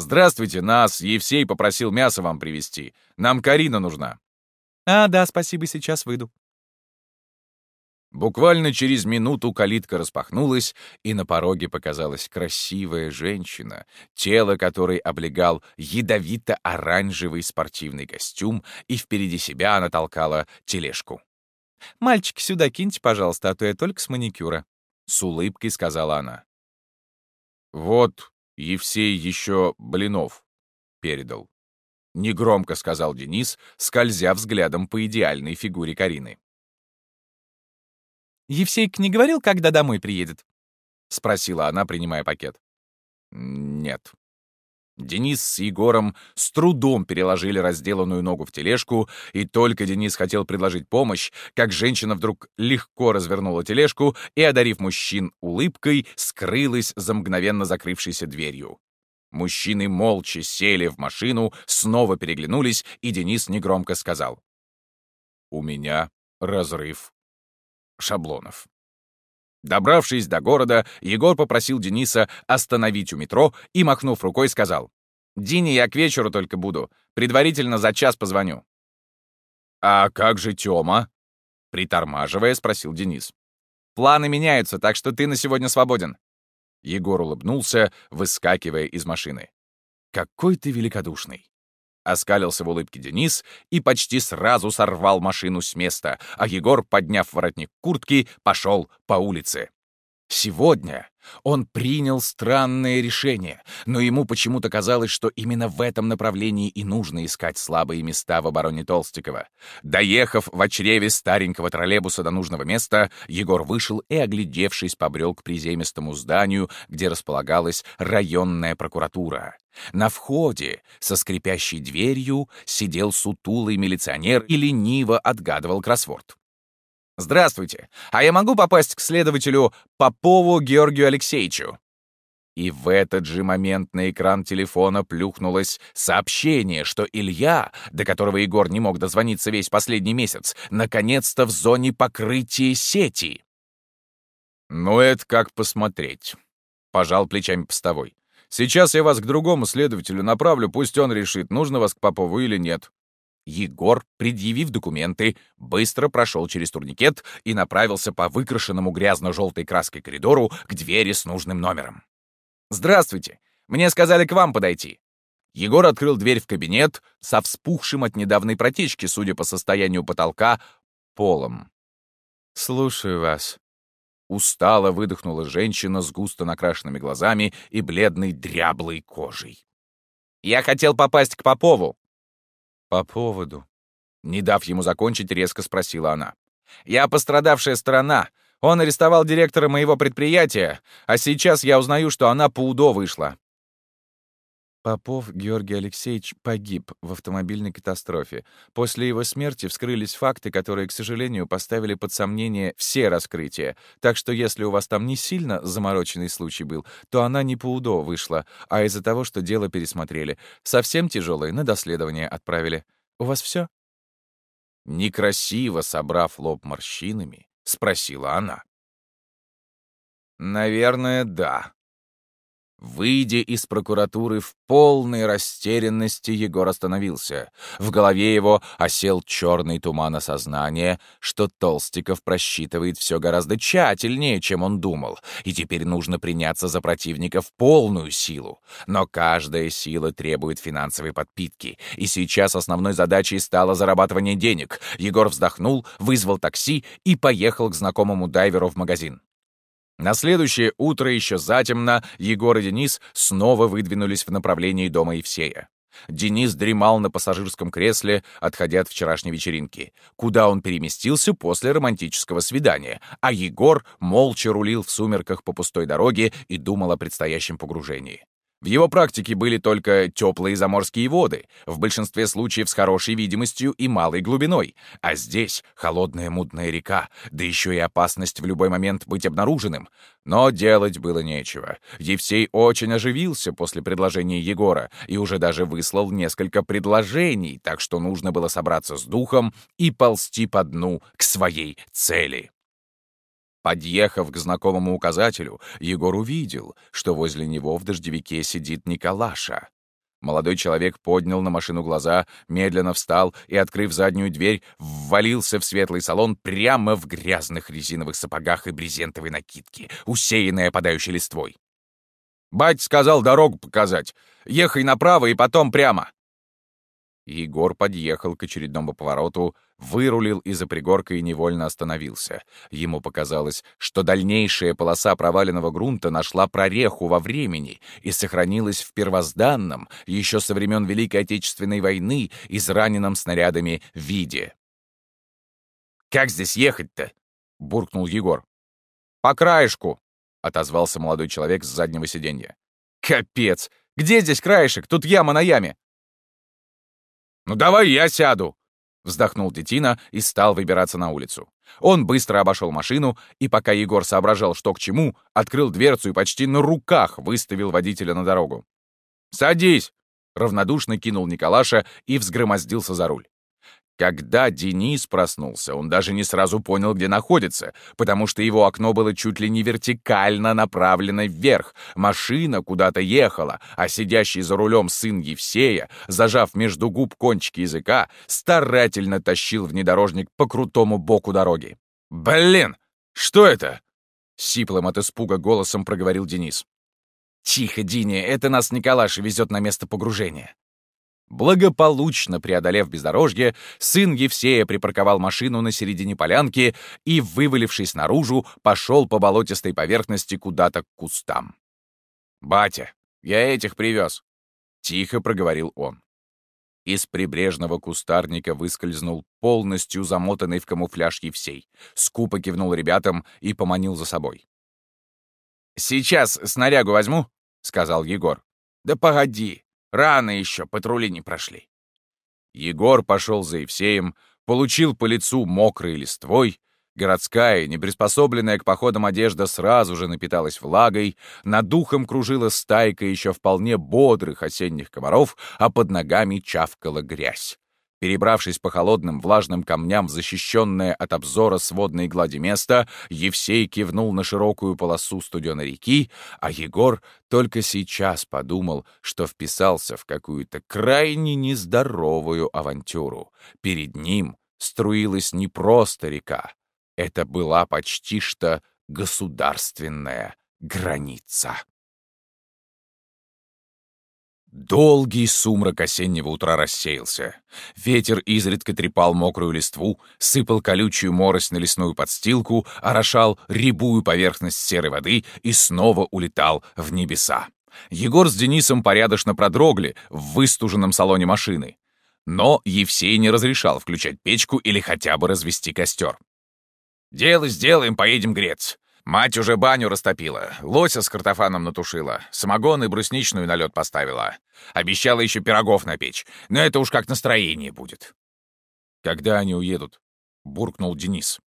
«Здравствуйте, нас Евсей попросил мясо вам привезти. Нам Карина нужна». «А, да, спасибо, сейчас выйду». Буквально через минуту калитка распахнулась, и на пороге показалась красивая женщина, тело которой облегал ядовито-оранжевый спортивный костюм, и впереди себя она толкала тележку. «Мальчик, сюда киньте, пожалуйста, а то я только с маникюра», — с улыбкой сказала она. «Вот Евсей еще блинов передал», — негромко сказал Денис, скользя взглядом по идеальной фигуре Карины. «Евсейк не говорил, когда домой приедет?» — спросила она, принимая пакет. «Нет». Денис с Егором с трудом переложили разделанную ногу в тележку, и только Денис хотел предложить помощь, как женщина вдруг легко развернула тележку и, одарив мужчин улыбкой, скрылась за мгновенно закрывшейся дверью. Мужчины молча сели в машину, снова переглянулись, и Денис негромко сказал. «У меня разрыв шаблонов». Добравшись до города, Егор попросил Дениса остановить у метро и, махнув рукой, сказал, «Дине я к вечеру только буду. Предварительно за час позвоню». «А как же Тёма?» Притормаживая, спросил Денис. «Планы меняются, так что ты на сегодня свободен». Егор улыбнулся, выскакивая из машины. «Какой ты великодушный!» Оскалился в улыбке Денис и почти сразу сорвал машину с места, а Егор, подняв воротник куртки, пошел по улице. Сегодня он принял странное решение, но ему почему-то казалось, что именно в этом направлении и нужно искать слабые места в обороне Толстикова. Доехав в очреве старенького троллейбуса до нужного места, Егор вышел и, оглядевшись, побрел к приземистому зданию, где располагалась районная прокуратура. На входе, со скрипящей дверью, сидел сутулый милиционер и лениво отгадывал кроссворд. «Здравствуйте, а я могу попасть к следователю Попову Георгию Алексеевичу?» И в этот же момент на экран телефона плюхнулось сообщение, что Илья, до которого Егор не мог дозвониться весь последний месяц, наконец-то в зоне покрытия сети. «Ну, это как посмотреть», — пожал плечами постовой. «Сейчас я вас к другому следователю направлю, пусть он решит, нужно вас к Попову или нет». Егор, предъявив документы, быстро прошел через турникет и направился по выкрашенному грязно-желтой краской коридору к двери с нужным номером. «Здравствуйте! Мне сказали к вам подойти». Егор открыл дверь в кабинет со вспухшим от недавней протечки, судя по состоянию потолка, полом. «Слушаю вас». Устало выдохнула женщина с густо накрашенными глазами и бледной дряблой кожей. «Я хотел попасть к Попову», «По поводу?» Не дав ему закончить, резко спросила она. «Я пострадавшая сторона. Он арестовал директора моего предприятия, а сейчас я узнаю, что она по УДО вышла. Попов Георгий Алексеевич погиб в автомобильной катастрофе. После его смерти вскрылись факты, которые, к сожалению, поставили под сомнение все раскрытия. Так что если у вас там не сильно замороченный случай был, то она не по УДО вышла, а из-за того, что дело пересмотрели. Совсем тяжелое на доследование отправили. У вас все? Некрасиво собрав лоб морщинами, спросила она. «Наверное, да», Выйдя из прокуратуры в полной растерянности, Егор остановился. В голове его осел черный туман осознания, что Толстиков просчитывает все гораздо тщательнее, чем он думал, и теперь нужно приняться за противника в полную силу. Но каждая сила требует финансовой подпитки, и сейчас основной задачей стало зарабатывание денег. Егор вздохнул, вызвал такси и поехал к знакомому дайверу в магазин. На следующее утро еще затемно Егор и Денис снова выдвинулись в направлении дома Евсея. Денис дремал на пассажирском кресле, отходя от вчерашней вечеринки, куда он переместился после романтического свидания, а Егор молча рулил в сумерках по пустой дороге и думал о предстоящем погружении. В его практике были только теплые заморские воды, в большинстве случаев с хорошей видимостью и малой глубиной. А здесь холодная мутная река, да еще и опасность в любой момент быть обнаруженным. Но делать было нечего. Евсей очень оживился после предложения Егора и уже даже выслал несколько предложений, так что нужно было собраться с духом и ползти по дну к своей цели. Подъехав к знакомому указателю, Егор увидел, что возле него в дождевике сидит Николаша. Молодой человек поднял на машину глаза, медленно встал и, открыв заднюю дверь, ввалился в светлый салон прямо в грязных резиновых сапогах и брезентовой накидке, усеянной опадающей листвой. «Бать сказал дорогу показать. Ехай направо и потом прямо». Егор подъехал к очередному повороту, вырулил из-за пригорка и невольно остановился. Ему показалось, что дальнейшая полоса проваленного грунта нашла прореху во времени и сохранилась в первозданном, еще со времен Великой Отечественной войны, израненном снарядами виде. «Как здесь ехать-то?» — буркнул Егор. «По краешку», — отозвался молодой человек с заднего сиденья. «Капец! Где здесь краешек? Тут яма на яме!» «Ну давай я сяду!» Вздохнул Детина и стал выбираться на улицу. Он быстро обошел машину, и пока Егор соображал, что к чему, открыл дверцу и почти на руках выставил водителя на дорогу. «Садись!» — равнодушно кинул Николаша и взгромоздился за руль. Когда Денис проснулся, он даже не сразу понял, где находится, потому что его окно было чуть ли не вертикально направлено вверх. Машина куда-то ехала, а сидящий за рулем сын Евсея, зажав между губ кончики языка, старательно тащил внедорожник по крутому боку дороги. «Блин! Что это?» — сиплым от испуга голосом проговорил Денис. «Тихо, Диня, это нас Николаш везет на место погружения». Благополучно преодолев бездорожье, сын Евсея припарковал машину на середине полянки и, вывалившись наружу, пошел по болотистой поверхности куда-то к кустам. «Батя, я этих привез», — тихо проговорил он. Из прибрежного кустарника выскользнул полностью замотанный в камуфляж Евсей, скупо кивнул ребятам и поманил за собой. «Сейчас снарягу возьму», — сказал Егор. «Да погоди, Рано еще, патрули не прошли. Егор пошел за Евсеем, получил по лицу мокрой листвой, Городская, неприспособленная к походам одежда сразу же напиталась влагой, над духом кружила стайка еще вполне бодрых осенних комаров, а под ногами чавкала грязь. Перебравшись по холодным влажным камням защищенное от обзора сводной глади место, Евсей кивнул на широкую полосу студеной реки, а Егор только сейчас подумал, что вписался в какую-то крайне нездоровую авантюру. Перед ним струилась не просто река, это была почти что государственная граница. Долгий сумрак осеннего утра рассеялся. Ветер изредка трепал мокрую листву, сыпал колючую морось на лесную подстилку, орошал рябую поверхность серой воды и снова улетал в небеса. Егор с Денисом порядочно продрогли в выстуженном салоне машины. Но Евсей не разрешал включать печку или хотя бы развести костер. «Дело сделаем, поедем греться. Мать уже баню растопила, лося с картофаном натушила, самогон и брусничную на лед поставила. Обещала еще пирогов напечь, но это уж как настроение будет. «Когда они уедут?» — буркнул Денис.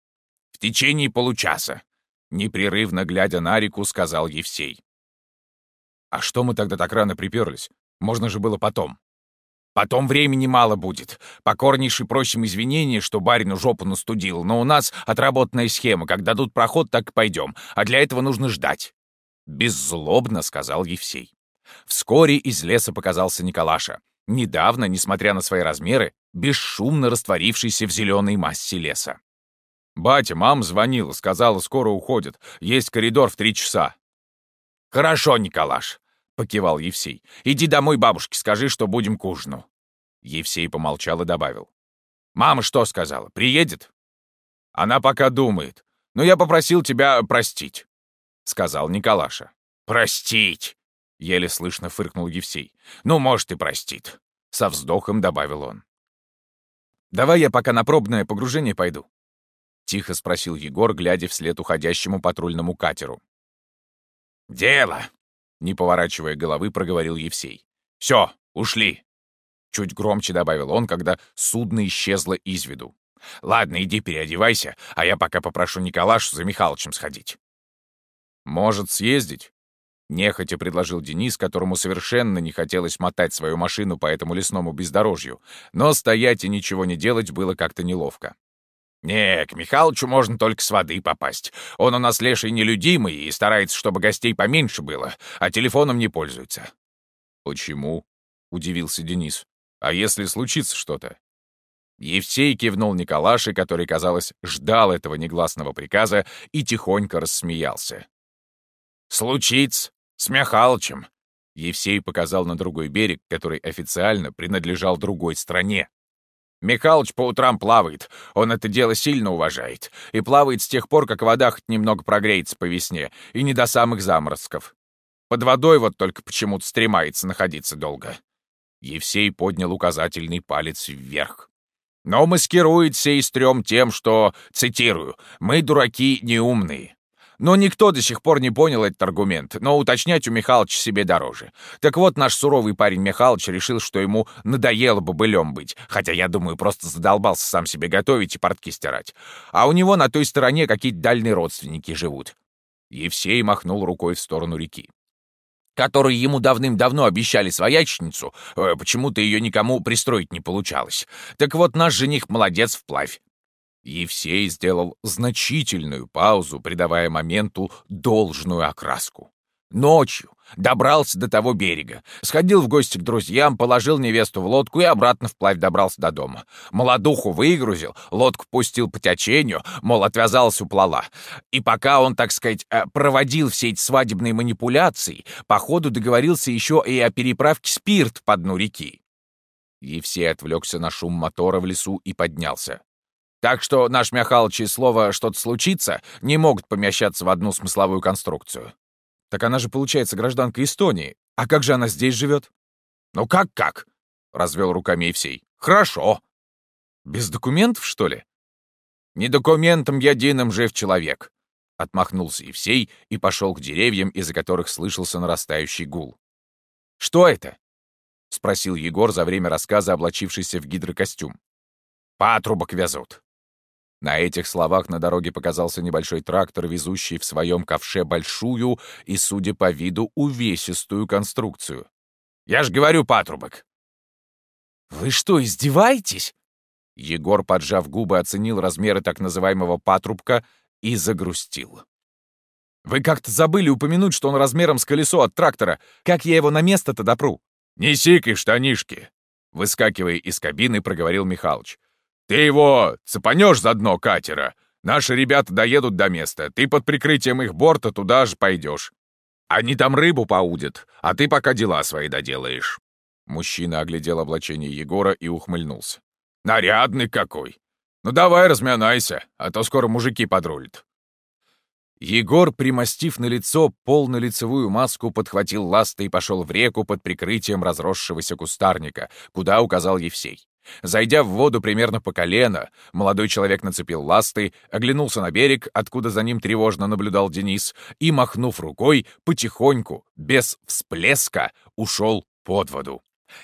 «В течение получаса», — непрерывно глядя на реку, сказал Евсей. «А что мы тогда так рано приперлись? Можно же было потом». Потом времени мало будет. Покорнейше просим извинения, что барину жопу настудил, но у нас отработанная схема. Как дадут проход, так и пойдем. А для этого нужно ждать». Беззлобно сказал Евсей. Вскоре из леса показался Николаша. Недавно, несмотря на свои размеры, бесшумно растворившийся в зеленой массе леса. «Батя, мам звонила, сказала, скоро уходит. Есть коридор в три часа». «Хорошо, Николаш. — покивал Евсей. «Иди домой бабушке, скажи, что будем к ужину». Евсей помолчал и добавил. «Мама что сказала? Приедет?» «Она пока думает. Но я попросил тебя простить», — сказал Николаша. «Простить!» — еле слышно фыркнул Евсей. «Ну, может, и простит», — со вздохом добавил он. «Давай я пока на пробное погружение пойду», — тихо спросил Егор, глядя вслед уходящему патрульному катеру. «Дело!» Не поворачивая головы, проговорил Евсей. «Все, ушли!» Чуть громче добавил он, когда судно исчезло из виду. «Ладно, иди переодевайся, а я пока попрошу Николашу за Михалычем сходить». «Может, съездить?» Нехотя предложил Денис, которому совершенно не хотелось мотать свою машину по этому лесному бездорожью, но стоять и ничего не делать было как-то неловко. «Не, к Михалычу можно только с воды попасть. Он у нас леший нелюдимый и старается, чтобы гостей поменьше было, а телефоном не пользуется». «Почему?» — удивился Денис. «А если случится что-то?» Евсей кивнул Николаше, который, казалось, ждал этого негласного приказа и тихонько рассмеялся. «Случится! С Михалычем!» Евсей показал на другой берег, который официально принадлежал другой стране. Михалыч по утрам плавает. Он это дело сильно уважает. И плавает с тех пор, как вода хоть немного прогреется по весне, и не до самых заморозков. Под водой вот только почему-то стремается находиться долго. Евсей поднял указательный палец вверх. Но маскирует сей стрём тем, что, цитирую, «мы, дураки, неумные». Но никто до сих пор не понял этот аргумент, но уточнять у Михалыча себе дороже. Так вот, наш суровый парень Михалыч решил, что ему надоело бы былем быть, хотя, я думаю, просто задолбался сам себе готовить и портки стирать. А у него на той стороне какие-то дальние родственники живут. Евсей махнул рукой в сторону реки которые ему давным-давно обещали своячницу, э, почему-то ее никому пристроить не получалось. Так вот, наш жених молодец вплавь. Евсей сделал значительную паузу, придавая моменту должную окраску. Ночью добрался до того берега, сходил в гости к друзьям, положил невесту в лодку и обратно вплавь добрался до дома. Молодуху выгрузил, лодку пустил по течению, мол, отвязалась, уплыла. И пока он, так сказать, э, проводил все эти свадебные манипуляции, по ходу договорился еще и о переправке спирт по дну реки. Евсей отвлекся на шум мотора в лесу и поднялся. Так что наш Михалыч и слово «что-то случится» не могут помещаться в одну смысловую конструкцию. Так она же, получается, гражданка Эстонии. А как же она здесь живет? Ну как-как? — развел руками Евсей. Хорошо. Без документов, что ли? Не документом единым жив человек. Отмахнулся Евсей и пошел к деревьям, из-за которых слышался нарастающий гул. «Что это?» — спросил Егор за время рассказа, облачившийся в гидрокостюм. «Патрубок везут», на этих словах на дороге показался небольшой трактор, везущий в своем ковше большую и, судя по виду, увесистую конструкцию. «Я ж говорю, патрубок!» «Вы что, издеваетесь?» Егор, поджав губы, оценил размеры так называемого патрубка и загрустил. «Вы как-то забыли упомянуть, что он размером с колесо от трактора. Как я его на место-то допру?» «Не сикай штанишки!» Выскакивая из кабины, проговорил Михалыч. «Ты его цепанешь за дно катера. Наши ребята доедут до места. Ты под прикрытием их борта туда же пойдешь. Они там рыбу поудят, а ты пока дела свои доделаешь». Мужчина оглядел облачение Егора и ухмыльнулся. «Нарядный какой! Ну давай размянайся, а то скоро мужики подрулят». Егор, примостив на лицо полнолицевую маску, подхватил ласты и пошел в реку под прикрытием разросшегося кустарника, куда указал Евсей. Зайдя в воду примерно по колено, молодой человек нацепил ласты, оглянулся на берег, откуда за ним тревожно наблюдал Денис, и, махнув рукой, потихоньку, без всплеска, ушел под воду.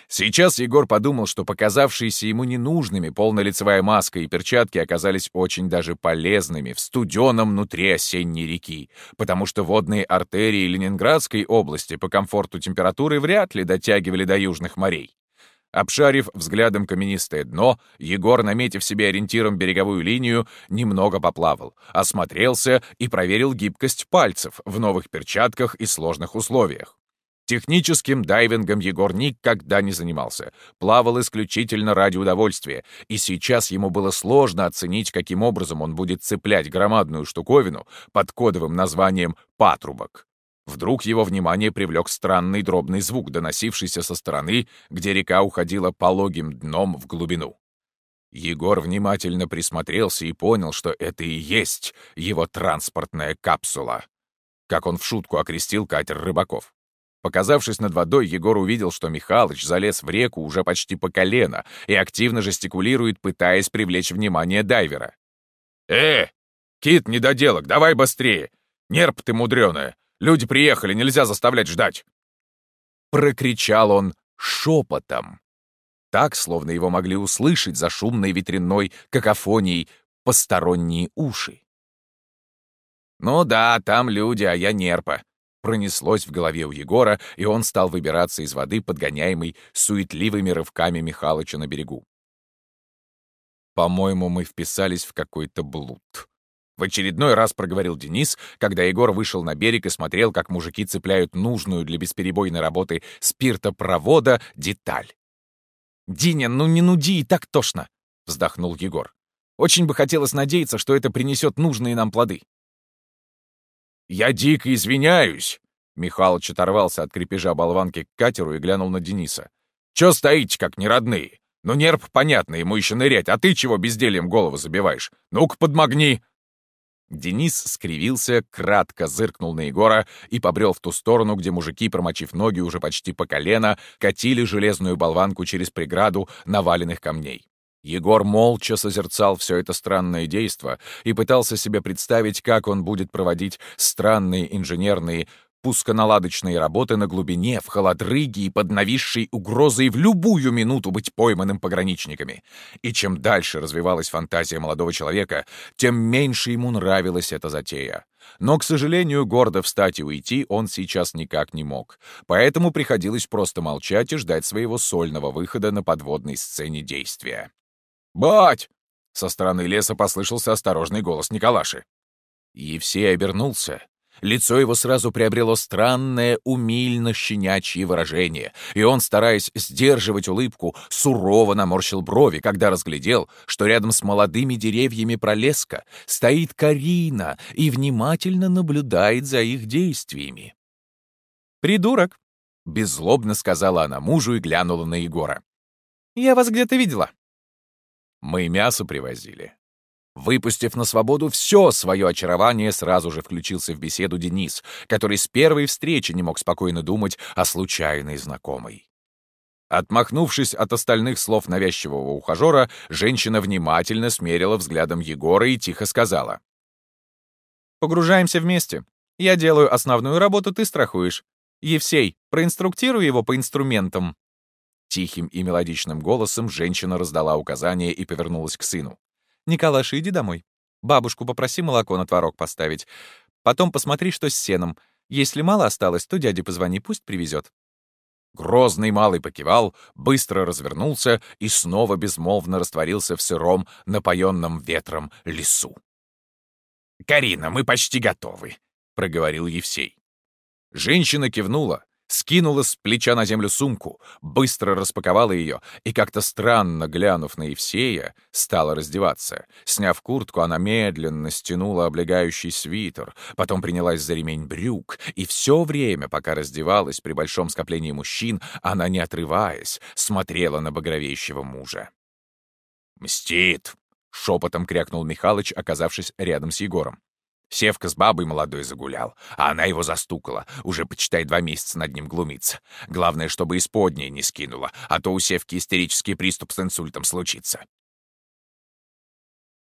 Сейчас Егор подумал, что показавшиеся ему ненужными полнолицевая маска и перчатки оказались очень даже полезными в студеном внутри осенней реки, потому что водные артерии Ленинградской области по комфорту температуры вряд ли дотягивали до южных морей. Обшарив взглядом каменистое дно, Егор, наметив себе ориентиром береговую линию, немного поплавал, осмотрелся и проверил гибкость пальцев в новых перчатках и сложных условиях. Техническим дайвингом Егор никогда не занимался, плавал исключительно ради удовольствия, и сейчас ему было сложно оценить, каким образом он будет цеплять громадную штуковину под кодовым названием «патрубок». Вдруг его внимание привлек странный дробный звук, доносившийся со стороны, где река уходила пологим дном в глубину. Егор внимательно присмотрелся и понял, что это и есть его транспортная капсула. Как он в шутку окрестил катер рыбаков. Показавшись над водой, Егор увидел, что Михалыч залез в реку уже почти по колено и активно жестикулирует, пытаясь привлечь внимание дайвера. «Э, кит недоделок, давай быстрее! Нерп ты мудрёная! Люди приехали, нельзя заставлять ждать!» Прокричал он шепотом. Так, словно его могли услышать за шумной ветряной какофонией посторонние уши. «Ну да, там люди, а я нерпа», — пронеслось в голове у Егора, и он стал выбираться из воды, подгоняемый суетливыми рывками Михалыча на берегу. «По-моему, мы вписались в какой-то блуд», в очередной раз проговорил Денис, когда Егор вышел на берег и смотрел, как мужики цепляют нужную для бесперебойной работы спиртопровода деталь. «Диня, ну не нуди, и так тошно!» — вздохнул Егор. «Очень бы хотелось надеяться, что это принесет нужные нам плоды». «Я дико извиняюсь!» Михалыч оторвался от крепежа болванки к катеру и глянул на Дениса. «Чё стоите, как неродные? Ну, нерв, понятно, ему еще нырять, а ты чего бездельем голову забиваешь? Ну-ка, подмогни!» Денис скривился, кратко зыркнул на Егора и побрел в ту сторону, где мужики, промочив ноги уже почти по колено, катили железную болванку через преграду наваленных камней. Егор молча созерцал все это странное действо и пытался себе представить, как он будет проводить странные инженерные пусконаладочные работы на глубине, в холодрыге и под нависшей угрозой в любую минуту быть пойманным пограничниками. И чем дальше развивалась фантазия молодого человека, тем меньше ему нравилась эта затея. Но, к сожалению, гордо встать и уйти он сейчас никак не мог, поэтому приходилось просто молчать и ждать своего сольного выхода на подводной сцене действия. «Бать!» — со стороны леса послышался осторожный голос Николаши. Евсей обернулся Лицо его сразу приобрело странное, умильно-щенячье выражение, и он, стараясь сдерживать улыбку, сурово наморщил брови, когда разглядел, что рядом с молодыми деревьями пролеска стоит Карина и внимательно наблюдает за их действиями. «Придурок!» — беззлобно сказала она мужу и глянула на Егора. «Я вас где-то видела». «Мы мясо привозили», Выпустив на свободу все свое очарование, сразу же включился в беседу Денис, который с первой встречи не мог спокойно думать о случайной знакомой. Отмахнувшись от остальных слов навязчивого ухажера, женщина внимательно смерила взглядом Егора и тихо сказала. «Погружаемся вместе. Я делаю основную работу, ты страхуешь. Евсей, проинструктируй его по инструментам». Тихим и мелодичным голосом женщина раздала указание и повернулась к сыну. «Николаш, иди домой. Бабушку попроси молоко на творог поставить. Потом посмотри, что с сеном. Если мало осталось, то дяде позвони, пусть привезет. Грозный малый покивал, быстро развернулся и снова безмолвно растворился в сыром, напоенном ветром лесу. «Карина, мы почти готовы», — проговорил Евсей. Женщина кивнула, скинула с плеча на землю сумку, быстро распаковала ее и, как-то странно глянув на Евсея, стала раздеваться. Сняв куртку, она медленно стянула облегающий свитер, потом принялась за ремень брюк, и все время, пока раздевалась при большом скоплении мужчин, она, не отрываясь, смотрела на багровеющего мужа. «Мстит!» — шепотом крякнул Михалыч, оказавшись рядом с Егором. Севка с бабой молодой загулял, а она его застукала. Уже, почитай, два месяца над ним глумится. Главное, чтобы исподнее не скинула, а то у Севки истерический приступ с инсультом случится.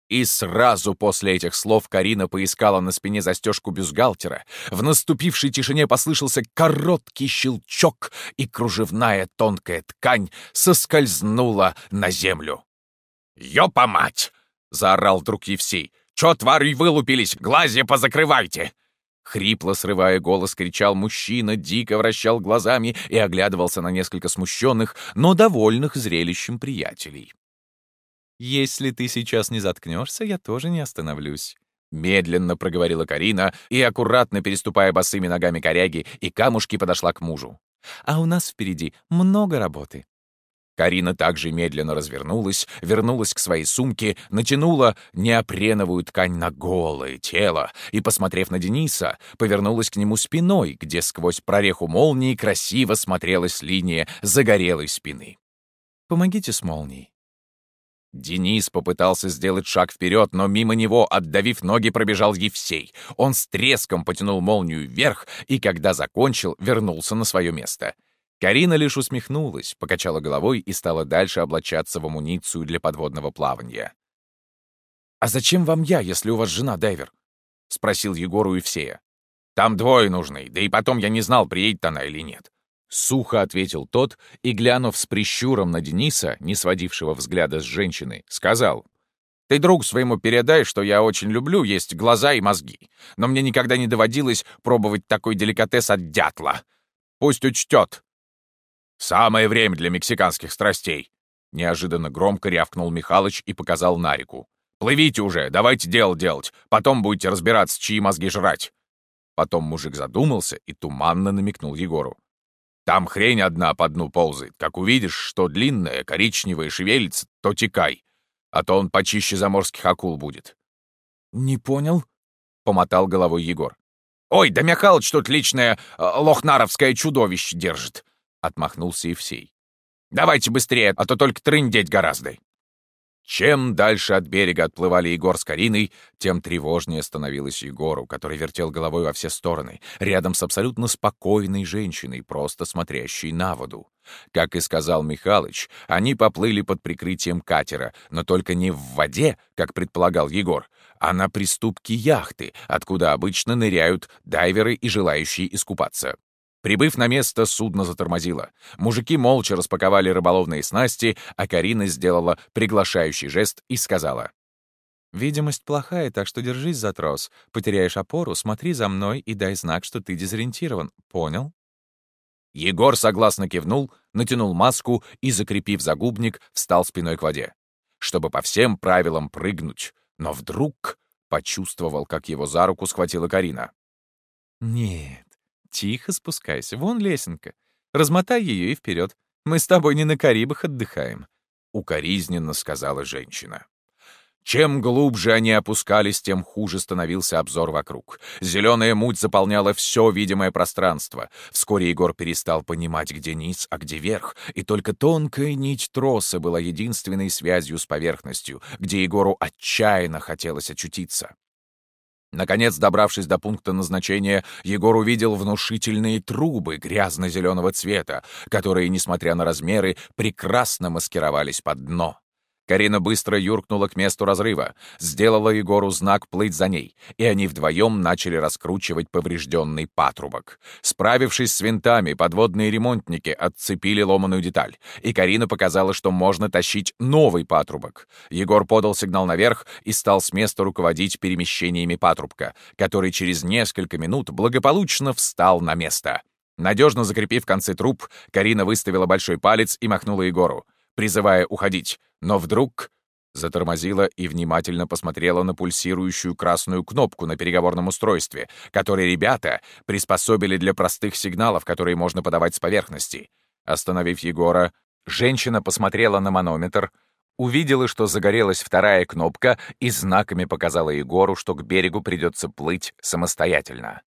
И сразу после этих слов Карина поискала на спине застежку бюстгальтера. В наступившей тишине послышался короткий щелчок, и кружевная тонкая ткань соскользнула на землю. «Ёпа мать!» — заорал вдруг Евсей. «Чё, твари, вылупились? Глазья позакрывайте!» Хрипло срывая голос, кричал мужчина, дико вращал глазами и оглядывался на несколько смущенных, но довольных зрелищем приятелей. «Если ты сейчас не заткнешься, я тоже не остановлюсь», — медленно проговорила Карина и, аккуратно переступая босыми ногами коряги и камушки, подошла к мужу. «А у нас впереди много работы. Карина также медленно развернулась, вернулась к своей сумке, натянула неопреновую ткань на голое тело и, посмотрев на Дениса, повернулась к нему спиной, где сквозь прореху молнии красиво смотрелась линия загорелой спины. «Помогите с молнией». Денис попытался сделать шаг вперед, но мимо него, отдавив ноги, пробежал Евсей. Он с треском потянул молнию вверх и, когда закончил, вернулся на свое место. Карина лишь усмехнулась, покачала головой и стала дальше облачаться в амуницию для подводного плавания. «А зачем вам я, если у вас жена дайвер?» — спросил Егор у Евсея. Там двое нужны, да и потом я не знал, приедет она или нет. Сухо ответил тот и, глянув с прищуром на Дениса, не сводившего взгляда с женщины, сказал, «Ты другу своему передай, что я очень люблю есть глаза и мозги, но мне никогда не доводилось пробовать такой деликатес от дятла. Пусть учтет. Самое время для мексиканских страстей!» Неожиданно громко рявкнул Михалыч и показал на реку. «Плывите уже, давайте дело делать, потом будете разбираться, чьи мозги жрать». Потом мужик задумался и туманно намекнул Егору. «Там хрень одна по дну ползает. Как увидишь, что длинная, коричневая шевелится, то текай, а то он почище заморских акул будет». «Не понял», — помотал головой Егор. «Ой, да Михалыч тут личное э, лохнаровское чудовище держит», — отмахнулся Евсей. «Давайте быстрее, а то только трындеть гораздо». Чем дальше от берега отплывали Егор с Кариной, тем тревожнее становилось Егору, который вертел головой во все стороны, рядом с абсолютно спокойной женщиной, просто смотрящей на воду. Как и сказал Михалыч, они поплыли под прикрытием катера, но только не в воде, как предполагал Егор, а на приступке яхты, откуда обычно ныряют дайверы и желающие искупаться. Прибыв на место, судно затормозило. Мужики молча распаковали рыболовные снасти, а Карина сделала приглашающий жест и сказала. «Видимость плохая, так что держись за трос. Потеряешь опору, смотри за мной и дай знак, что ты дезориентирован. Понял?» Егор согласно кивнул, натянул маску и, закрепив загубник, встал спиной к воде, чтобы по всем правилам прыгнуть. Но вдруг почувствовал, как его за руку схватила Карина. «Нет, Тихо спускайся, вон лесенка. Размотай ее и вперед. Мы с тобой не на Карибах отдыхаем», — укоризненно сказала женщина. Чем глубже они опускались, тем хуже становился обзор вокруг. Зеленая муть заполняла все видимое пространство. Вскоре Егор перестал понимать, где низ, а где верх, и только тонкая нить троса была единственной связью с поверхностью, где Егору отчаянно хотелось очутиться. Наконец, добравшись до пункта назначения, Егор увидел внушительные трубы грязно-зеленого цвета, которые, несмотря на размеры, прекрасно маскировались под дно. Карина быстро юркнула к месту разрыва, сделала Егору знак плыть за ней, и они вдвоем начали раскручивать поврежденный патрубок. Справившись с винтами, подводные ремонтники отцепили ломаную деталь, и Карина показала, что можно тащить новый патрубок. Егор подал сигнал наверх и стал с места руководить перемещениями патрубка, который через несколько минут благополучно встал на место. Надежно закрепив концы труб, Карина выставила большой палец и махнула Егору призывая уходить, но вдруг затормозила и внимательно посмотрела на пульсирующую красную кнопку на переговорном устройстве, который ребята приспособили для простых сигналов, которые можно подавать с поверхности. Остановив Егора, женщина посмотрела на манометр, увидела, что загорелась вторая кнопка и знаками показала Егору, что к берегу придется плыть самостоятельно.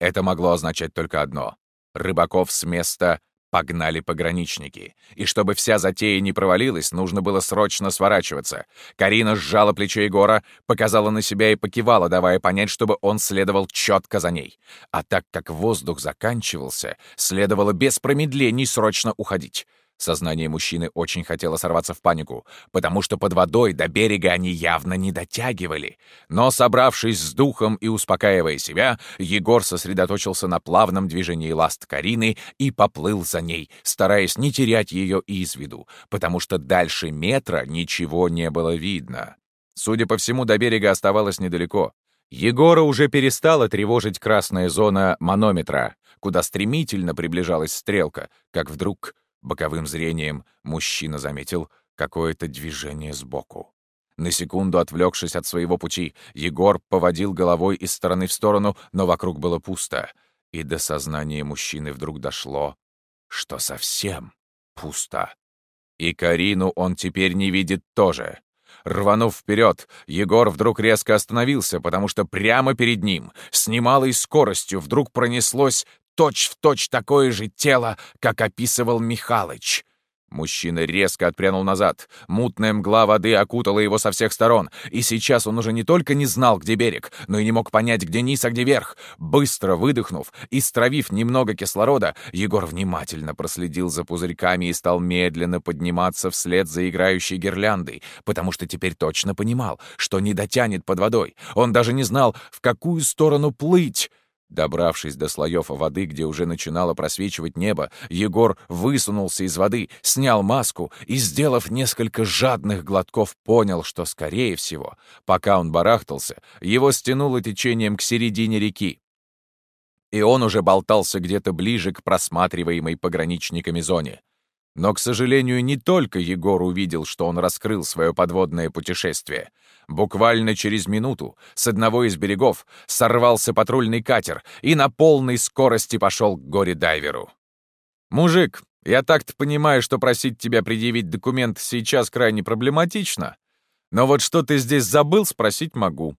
Это могло означать только одно — Рыбаков с места Погнали пограничники. И чтобы вся затея не провалилась, нужно было срочно сворачиваться. Карина сжала плечо Егора, показала на себя и покивала, давая понять, чтобы он следовал четко за ней. А так как воздух заканчивался, следовало без промедлений срочно уходить. Сознание мужчины очень хотело сорваться в панику, потому что под водой до берега они явно не дотягивали. Но, собравшись с духом и успокаивая себя, Егор сосредоточился на плавном движении ласт Карины и поплыл за ней, стараясь не терять ее из виду, потому что дальше метра ничего не было видно. Судя по всему, до берега оставалось недалеко. Егора уже перестала тревожить красная зона манометра, куда стремительно приближалась стрелка, как вдруг Боковым зрением мужчина заметил какое-то движение сбоку. На секунду отвлекшись от своего пути, Егор поводил головой из стороны в сторону, но вокруг было пусто. И до сознания мужчины вдруг дошло, что совсем пусто. И Карину он теперь не видит тоже. Рванув вперед, Егор вдруг резко остановился, потому что прямо перед ним, с немалой скоростью, вдруг пронеслось точь-в-точь точь такое же тело, как описывал Михалыч. Мужчина резко отпрянул назад. Мутная мгла воды окутала его со всех сторон, и сейчас он уже не только не знал, где берег, но и не мог понять, где низ, а где верх. Быстро выдохнув и стравив немного кислорода, Егор внимательно проследил за пузырьками и стал медленно подниматься вслед за играющей гирляндой, потому что теперь точно понимал, что не дотянет под водой. Он даже не знал, в какую сторону плыть. Добравшись до слоев воды, где уже начинало просвечивать небо, Егор высунулся из воды, снял маску и, сделав несколько жадных глотков, понял, что, скорее всего, пока он барахтался, его стянуло течением к середине реки. И он уже болтался где-то ближе к просматриваемой пограничниками зоне. Но, к сожалению, не только Егор увидел, что он раскрыл свое подводное путешествие. Буквально через минуту с одного из берегов сорвался патрульный катер и на полной скорости пошел к горе-дайверу. «Мужик, я так-то понимаю, что просить тебя предъявить документ сейчас крайне проблематично, но вот что ты здесь забыл, спросить могу.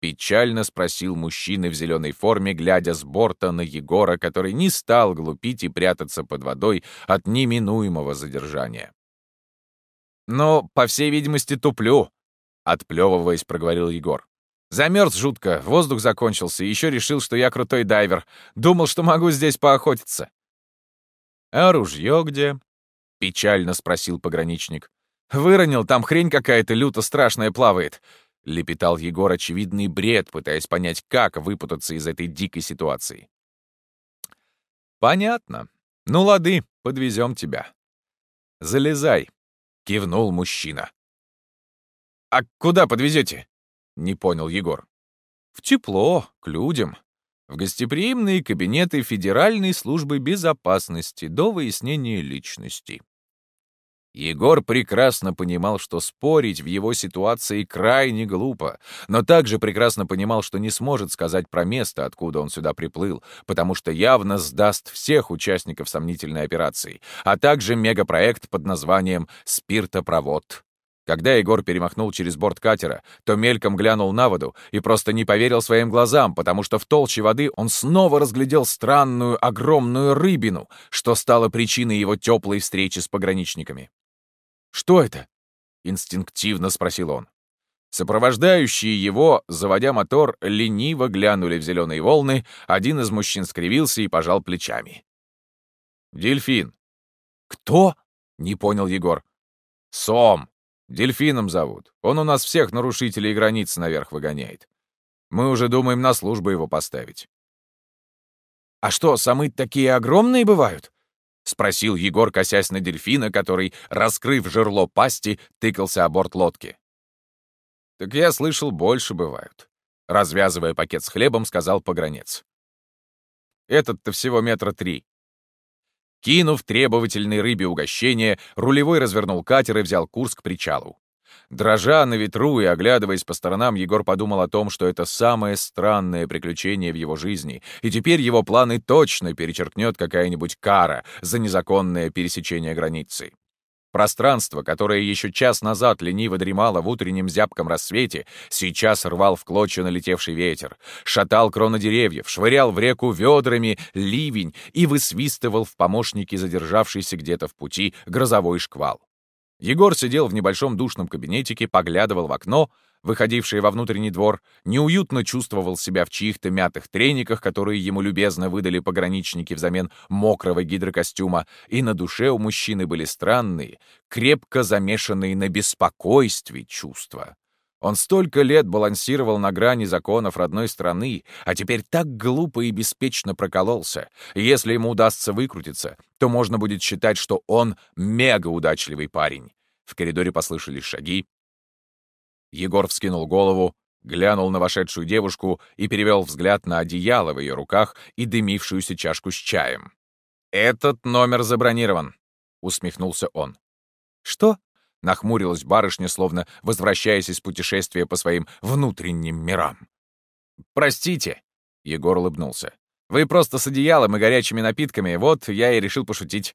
Печально спросил мужчина в зеленой форме, глядя с борта на Егора, который не стал глупить и прятаться под водой от неминуемого задержания. «Но, по всей видимости, туплю», — отплевываясь, проговорил Егор. «Замерз жутко, воздух закончился, еще решил, что я крутой дайвер. Думал, что могу здесь поохотиться». «А ружье где?» — печально спросил пограничник. «Выронил, там хрень какая-то люто страшная плавает. — лепетал Егор очевидный бред, пытаясь понять, как выпутаться из этой дикой ситуации. «Понятно. Ну, лады, подвезем тебя. Залезай», — кивнул мужчина. «А куда подвезете?» — не понял Егор. «В тепло, к людям. В гостеприимные кабинеты Федеральной службы безопасности до выяснения личности», Егор прекрасно понимал, что спорить в его ситуации крайне глупо, но также прекрасно понимал, что не сможет сказать про место, откуда он сюда приплыл, потому что явно сдаст всех участников сомнительной операции, а также мегапроект под названием «Спиртопровод». Когда Егор перемахнул через борт катера, то мельком глянул на воду и просто не поверил своим глазам, потому что в толще воды он снова разглядел странную огромную рыбину, что стало причиной его теплой встречи с пограничниками. «Что это?» — инстинктивно спросил он. Сопровождающие его, заводя мотор, лениво глянули в зеленые волны, один из мужчин скривился и пожал плечами. «Дельфин». «Кто?» — не понял Егор. «Сом. Дельфином зовут. Он у нас всех нарушителей границ наверх выгоняет. Мы уже думаем на службу его поставить». «А что, самы такие огромные бывают?» — спросил Егор, косясь на дельфина, который, раскрыв жерло пасти, тыкался о борт лодки. «Так я слышал, больше бывают», — развязывая пакет с хлебом, сказал погранец. «Этот-то всего метра три». Кинув требовательной рыбе угощение, рулевой развернул катер и взял курс к причалу. Дрожа на ветру и оглядываясь по сторонам, Егор подумал о том, что это самое странное приключение в его жизни, и теперь его планы точно перечеркнет какая-нибудь кара за незаконное пересечение границы. Пространство, которое еще час назад лениво дремало в утреннем зябком рассвете, сейчас рвал в клочья налетевший ветер, шатал кроны деревьев, швырял в реку ведрами ливень и высвистывал в помощники задержавшийся где-то в пути грозовой шквал. Егор сидел в небольшом душном кабинетике, поглядывал в окно, выходившее во внутренний двор, неуютно чувствовал себя в чьих-то мятых трениках, которые ему любезно выдали пограничники взамен мокрого гидрокостюма, и на душе у мужчины были странные, крепко замешанные на беспокойстве чувства. Он столько лет балансировал на грани законов родной страны, а теперь так глупо и беспечно прокололся. Если ему удастся выкрутиться, то можно будет считать, что он мега-удачливый парень. В коридоре послышались шаги. Егор вскинул голову, глянул на вошедшую девушку и перевел взгляд на одеяло в ее руках и дымившуюся чашку с чаем. «Этот номер забронирован», — усмехнулся он. «Что?» Нахмурилась барышня, словно возвращаясь из путешествия по своим внутренним мирам. «Простите», — Егор улыбнулся. «Вы просто с одеялом и горячими напитками, вот я и решил пошутить».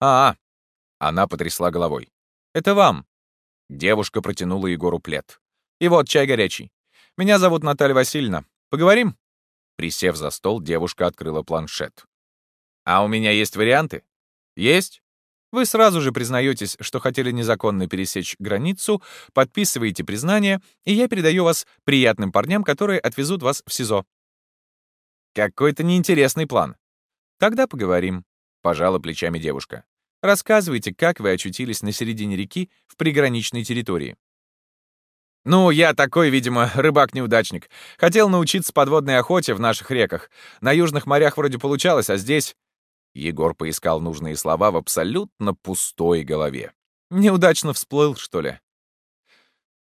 «А, -а. Она потрясла головой. «Это вам». Девушка протянула Егору плед. «И вот чай горячий. Меня зовут Наталья Васильевна. Поговорим?» Присев за стол, девушка открыла планшет. «А у меня есть варианты?» «Есть?» Вы сразу же признаетесь, что хотели незаконно пересечь границу, подписываете признание, и я передаю вас приятным парням, которые отвезут вас в СИЗО. Какой-то неинтересный план. Тогда поговорим, — пожала плечами девушка. Рассказывайте, как вы очутились на середине реки в приграничной территории. «Ну, я такой, видимо, рыбак-неудачник. Хотел научиться подводной охоте в наших реках. На южных морях вроде получалось, а здесь...» Егор поискал нужные слова в абсолютно пустой голове. «Неудачно всплыл, что ли?»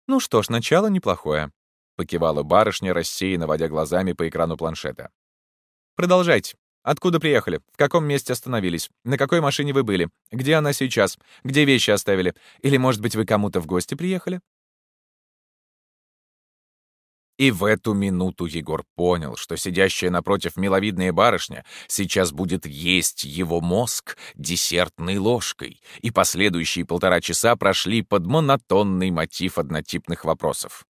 «Ну что ж, начало неплохое», — покивала барышня, рассеянно водя глазами по экрану планшета. «Продолжайте. Откуда приехали? В каком месте остановились? На какой машине вы были? Где она сейчас? Где вещи оставили? Или, может быть, вы кому-то в гости приехали?» И в эту минуту Егор понял, что сидящая напротив миловидная барышня сейчас будет есть его мозг десертной ложкой, и последующие полтора часа прошли под монотонный мотив однотипных вопросов.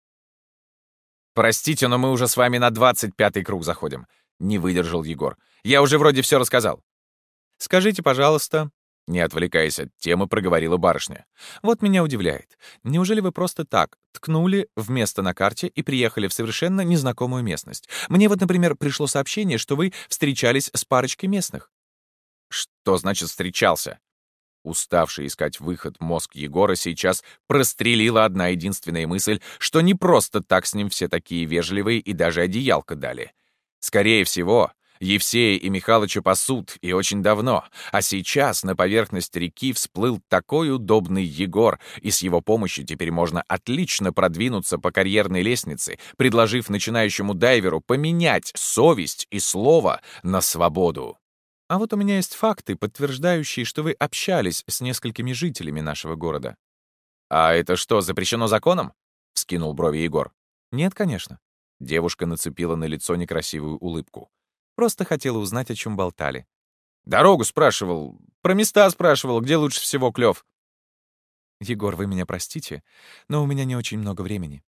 «Простите, но мы уже с вами на двадцать пятый круг заходим», — не выдержал Егор. «Я уже вроде все рассказал». «Скажите, пожалуйста, не отвлекаясь от темы, проговорила барышня. «Вот меня удивляет. Неужели вы просто так ткнули в место на карте и приехали в совершенно незнакомую местность? Мне вот, например, пришло сообщение, что вы встречались с парочкой местных». «Что значит «встречался»?» Уставший искать выход мозг Егора сейчас прострелила одна единственная мысль, что не просто так с ним все такие вежливые и даже одеялко дали. Скорее всего, Евсея и Михалыча пасут, и очень давно. А сейчас на поверхность реки всплыл такой удобный Егор, и с его помощью теперь можно отлично продвинуться по карьерной лестнице, предложив начинающему дайверу поменять совесть и слово на свободу. А вот у меня есть факты, подтверждающие, что вы общались с несколькими жителями нашего города. «А это что, запрещено законом?» — вскинул брови Егор. «Нет, конечно». Девушка нацепила на лицо некрасивую улыбку. Просто хотела узнать, о чем болтали. «Дорогу спрашивал, про места спрашивал, где лучше всего клёв». «Егор, вы меня простите, но у меня не очень много времени».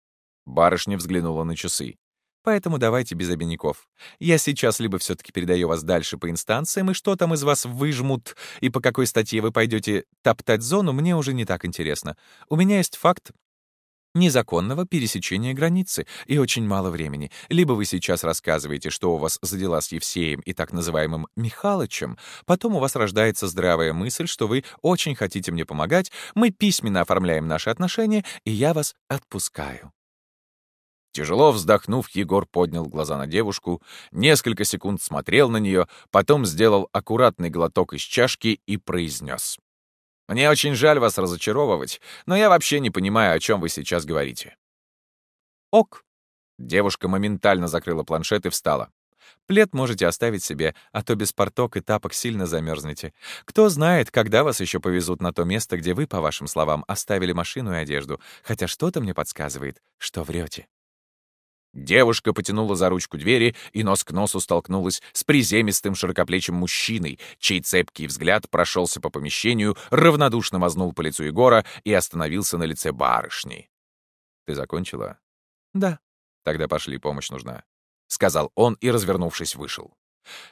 Барышня взглянула на часы. «Поэтому давайте без обиняков. Я сейчас либо все таки передаю вас дальше по инстанциям, и что там из вас выжмут, и по какой статье вы пойдете топтать зону, мне уже не так интересно. У меня есть факт, незаконного пересечения границы, и очень мало времени. Либо вы сейчас рассказываете, что у вас за дела с Евсеем и так называемым Михалычем, потом у вас рождается здравая мысль, что вы очень хотите мне помогать, мы письменно оформляем наши отношения, и я вас отпускаю. Тяжело вздохнув, Егор поднял глаза на девушку, несколько секунд смотрел на нее, потом сделал аккуратный глоток из чашки и произнес. Мне очень жаль вас разочаровывать, но я вообще не понимаю, о чем вы сейчас говорите». «Ок». Девушка моментально закрыла планшет и встала. «Плед можете оставить себе, а то без порток и тапок сильно замерзнете. Кто знает, когда вас еще повезут на то место, где вы, по вашим словам, оставили машину и одежду, хотя что-то мне подсказывает, что врете. Девушка потянула за ручку двери и нос к носу столкнулась с приземистым широкоплечим мужчиной, чей цепкий взгляд прошелся по помещению, равнодушно мазнул по лицу Егора и остановился на лице барышни. «Ты закончила?» «Да». «Тогда пошли, помощь нужна», — сказал он и, развернувшись, вышел.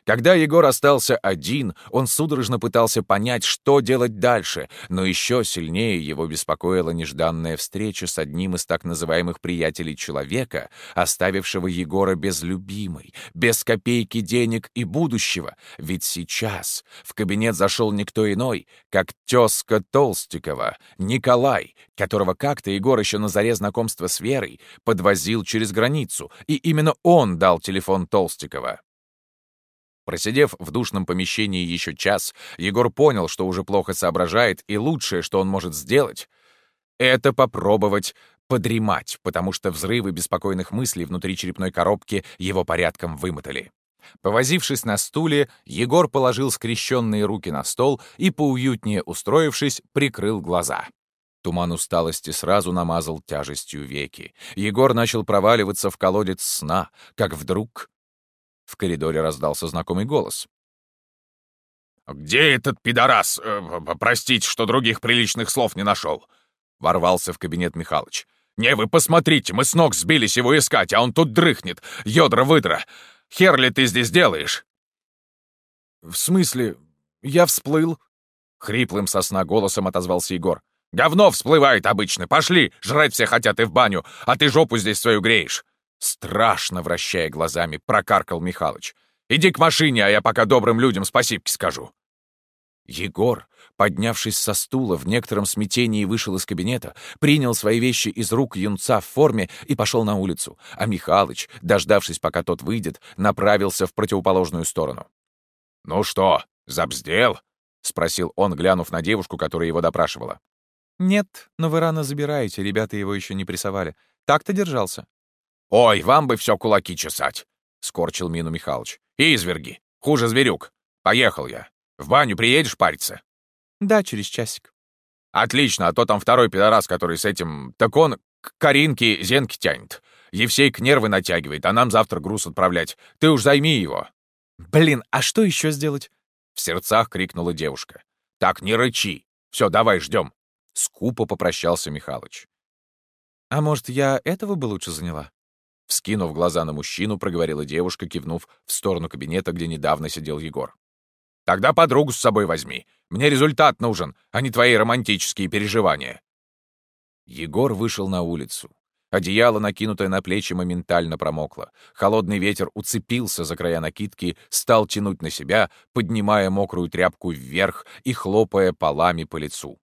Когда Егор остался один, он судорожно пытался понять, что делать дальше, но еще сильнее его беспокоила нежданная встреча с одним из так называемых приятелей человека, оставившего Егора без любимой, без копейки денег и будущего. Ведь сейчас в кабинет зашел никто иной, как тезка Толстикова, Николай, которого как-то Егор еще на заре знакомства с Верой подвозил через границу, и именно он дал телефон Толстикова. Просидев в душном помещении еще час, Егор понял, что уже плохо соображает, и лучшее, что он может сделать, это попробовать подремать, потому что взрывы беспокойных мыслей внутри черепной коробки его порядком вымотали. Повозившись на стуле, Егор положил скрещенные руки на стол и, поуютнее устроившись, прикрыл глаза. Туман усталости сразу намазал тяжестью веки. Егор начал проваливаться в колодец сна, как вдруг в коридоре раздался знакомый голос. «Где этот пидорас? Э, простите, что других приличных слов не нашел!» Ворвался в кабинет Михалыч. «Не, вы посмотрите, мы с ног сбились его искать, а он тут дрыхнет. Ёдра-выдра! Хер ли ты здесь делаешь?» «В смысле? Я всплыл?» Хриплым сосна голосом отозвался Егор. «Говно всплывает обычно. Пошли, жрать все хотят и в баню, а ты жопу здесь свою греешь». Страшно вращая глазами, прокаркал Михалыч. «Иди к машине, а я пока добрым людям спасибки скажу». Егор, поднявшись со стула, в некотором смятении вышел из кабинета, принял свои вещи из рук юнца в форме и пошел на улицу, а Михалыч, дождавшись, пока тот выйдет, направился в противоположную сторону. «Ну что, забздел?» — спросил он, глянув на девушку, которая его допрашивала. «Нет, но вы рано забираете, ребята его еще не прессовали. Так-то держался». «Ой, вам бы все кулаки чесать!» — скорчил мину Михалыч. «Изверги! Хуже зверюк! Поехал я!» В баню приедешь париться?» «Да, через часик». «Отлично, а то там второй пидорас, который с этим... Так он к Каринке зенки тянет. Евсей к нервы натягивает, а нам завтра груз отправлять. Ты уж займи его». «Блин, а что еще сделать?» В сердцах крикнула девушка. «Так, не рычи. Все, давай, ждем». Скупо попрощался Михалыч. «А может, я этого бы лучше заняла?» Вскинув глаза на мужчину, проговорила девушка, кивнув в сторону кабинета, где недавно сидел Егор. Тогда подругу с собой возьми. Мне результат нужен, а не твои романтические переживания». Егор вышел на улицу. Одеяло, накинутое на плечи, моментально промокло. Холодный ветер уцепился за края накидки, стал тянуть на себя, поднимая мокрую тряпку вверх и хлопая полами по лицу.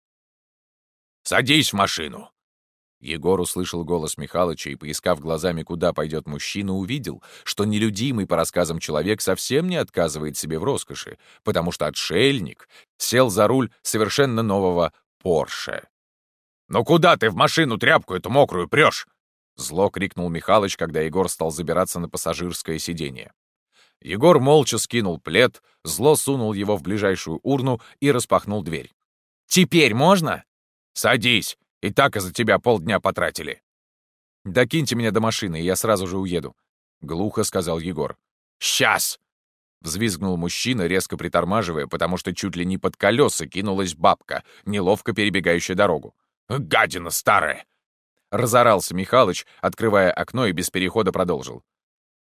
«Садись в машину!» Егор услышал голос Михалыча и, поискав глазами, куда пойдет мужчина, увидел, что нелюдимый по рассказам человек совсем не отказывает себе в роскоши, потому что отшельник сел за руль совершенно нового Порше. «Ну куда ты в машину тряпку эту мокрую прешь?» Зло крикнул Михалыч, когда Егор стал забираться на пассажирское сиденье. Егор молча скинул плед, зло сунул его в ближайшую урну и распахнул дверь. «Теперь можно?» «Садись!» И так из-за тебя полдня потратили». «Докиньте меня до машины, и я сразу же уеду», — глухо сказал Егор. «Сейчас!» — взвизгнул мужчина, резко притормаживая, потому что чуть ли не под колеса кинулась бабка, неловко перебегающая дорогу. «Гадина старая!» Разорался Михалыч, открывая окно и без перехода продолжил.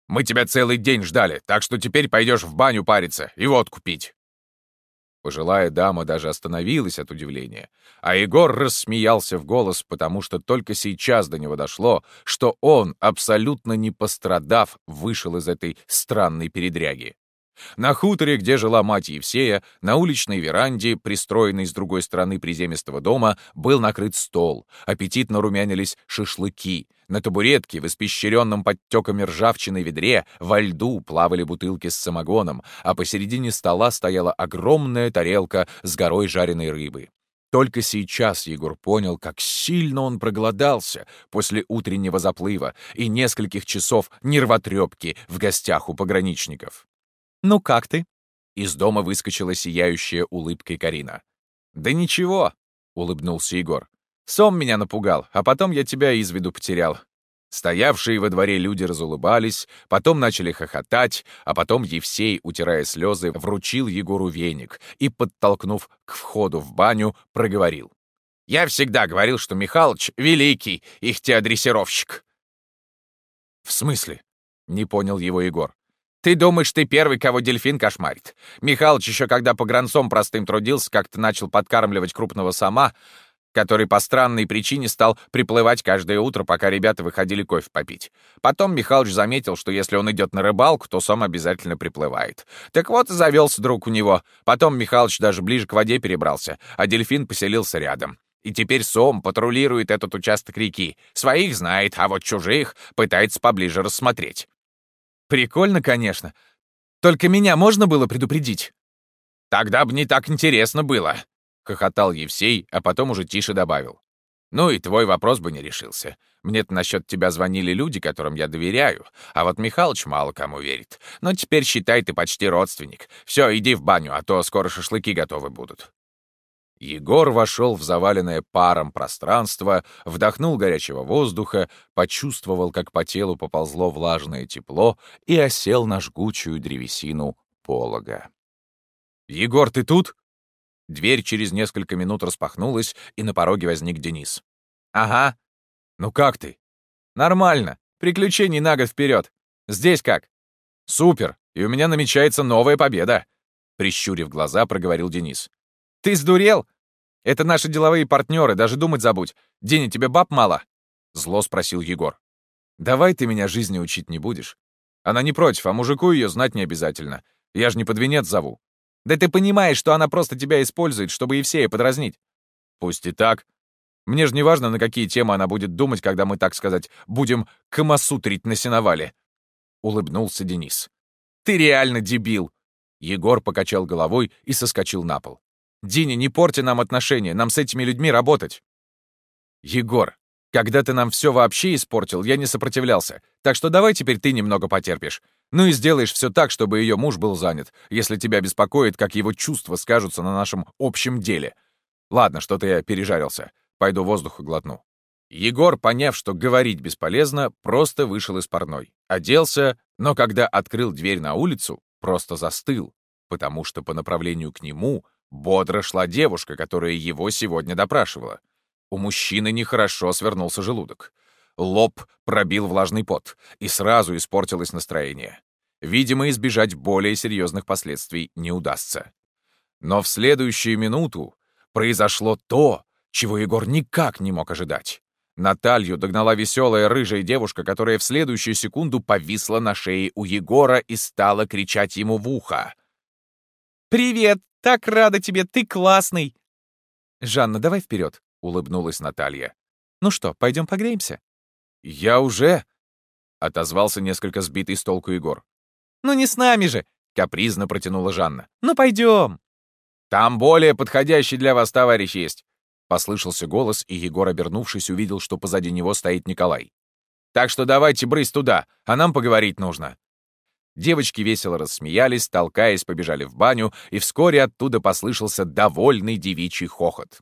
«Мы тебя целый день ждали, так что теперь пойдешь в баню париться и водку пить». Пожилая дама даже остановилась от удивления, а Егор рассмеялся в голос, потому что только сейчас до него дошло, что он, абсолютно не пострадав, вышел из этой странной передряги. На хуторе, где жила мать Евсея, на уличной веранде, пристроенной с другой стороны приземистого дома, был накрыт стол, аппетитно румянились шашлыки — на табуретке в испещренном подтеками ржавчины ведре во льду плавали бутылки с самогоном, а посередине стола стояла огромная тарелка с горой жареной рыбы. Только сейчас Егор понял, как сильно он проголодался после утреннего заплыва и нескольких часов нервотрепки в гостях у пограничников. «Ну как ты?» Из дома выскочила сияющая улыбкой Карина. «Да ничего», — улыбнулся Егор. Сом меня напугал, а потом я тебя из виду потерял. Стоявшие во дворе люди разулыбались, потом начали хохотать, а потом Евсей, утирая слезы, вручил Егору веник и, подтолкнув к входу в баню, проговорил. «Я всегда говорил, что Михалыч — великий ихтеадресировщик». «В смысле?» — не понял его Егор. «Ты думаешь, ты первый, кого дельфин кошмарит? Михалыч еще когда по гранцом простым трудился, как-то начал подкармливать крупного сама, который по странной причине стал приплывать каждое утро, пока ребята выходили кофе попить. Потом Михалыч заметил, что если он идет на рыбалку, то сам обязательно приплывает. Так вот, завелся друг у него. Потом Михалыч даже ближе к воде перебрался, а дельфин поселился рядом. И теперь Сом патрулирует этот участок реки. Своих знает, а вот чужих пытается поближе рассмотреть. Прикольно, конечно. Только меня можно было предупредить? Тогда бы не так интересно было, — хохотал Евсей, а потом уже тише добавил. «Ну и твой вопрос бы не решился. Мне-то насчет тебя звонили люди, которым я доверяю, а вот Михалыч мало кому верит. Но теперь, считай, ты почти родственник. Все, иди в баню, а то скоро шашлыки готовы будут». Егор вошел в заваленное паром пространство, вдохнул горячего воздуха, почувствовал, как по телу поползло влажное тепло и осел на жгучую древесину полога. «Егор, ты тут?» Дверь через несколько минут распахнулась, и на пороге возник Денис. «Ага. Ну как ты?» «Нормально. Приключений на год вперед. Здесь как?» «Супер. И у меня намечается новая победа», — прищурив глаза, проговорил Денис. «Ты сдурел? Это наши деловые партнеры, даже думать забудь. Деня, тебе баб мало?» Зло спросил Егор. «Давай ты меня жизни учить не будешь. Она не против, а мужику ее знать не обязательно. Я же не под венец зову. Да ты понимаешь, что она просто тебя использует, чтобы Евсея подразнить. Пусть и так. Мне же не важно, на какие темы она будет думать, когда мы, так сказать, будем камасутрить на сеновале. Улыбнулся Денис. Ты реально дебил. Егор покачал головой и соскочил на пол. «Диня, не порти нам отношения, нам с этими людьми работать!» «Егор, когда ты нам все вообще испортил, я не сопротивлялся, так что давай теперь ты немного потерпишь. Ну и сделаешь все так, чтобы ее муж был занят, если тебя беспокоит, как его чувства скажутся на нашем общем деле. Ладно, что-то я пережарился. Пойду воздуха глотну». Егор, поняв, что говорить бесполезно, просто вышел из парной. Оделся, но когда открыл дверь на улицу, просто застыл, потому что по направлению к нему бодро шла девушка, которая его сегодня допрашивала. У мужчины нехорошо свернулся желудок. Лоб пробил влажный пот, и сразу испортилось настроение. Видимо, избежать более серьезных последствий не удастся. Но в следующую минуту произошло то, чего Егор никак не мог ожидать. Наталью догнала веселая рыжая девушка, которая в следующую секунду повисла на шее у Егора и стала кричать ему в ухо. «Привет! Так рада тебе! Ты классный!» «Жанна, давай вперед!» — улыбнулась Наталья. «Ну что, пойдем погреемся?» «Я уже...» — отозвался несколько сбитый с толку Егор. «Ну не с нами же!» — капризно протянула Жанна. «Ну пойдем!» «Там более подходящий для вас товарищ есть!» Послышался голос, и Егор, обернувшись, увидел, что позади него стоит Николай. «Так что давайте брысь туда, а нам поговорить нужно». Девочки весело рассмеялись, толкаясь, побежали в баню, и вскоре оттуда послышался довольный девичий хохот.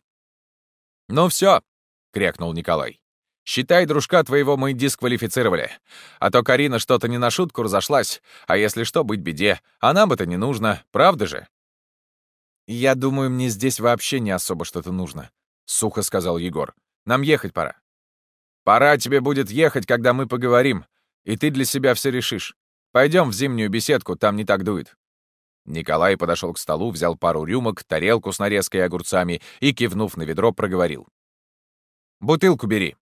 «Ну все», — крякнул Николай. «Считай, дружка твоего мы дисквалифицировали. А то Карина что-то не на шутку разошлась, а если что, быть беде. А нам это не нужно, правда же?» «Я думаю, мне здесь вообще не особо что-то нужно», — сухо сказал Егор. «Нам ехать пора». «Пора тебе будет ехать, когда мы поговорим, и ты для себя все решишь. Пойдем в зимнюю беседку, там не так дует». Николай подошел к столу, взял пару рюмок, тарелку с нарезкой и огурцами и, кивнув на ведро, проговорил. «Бутылку бери».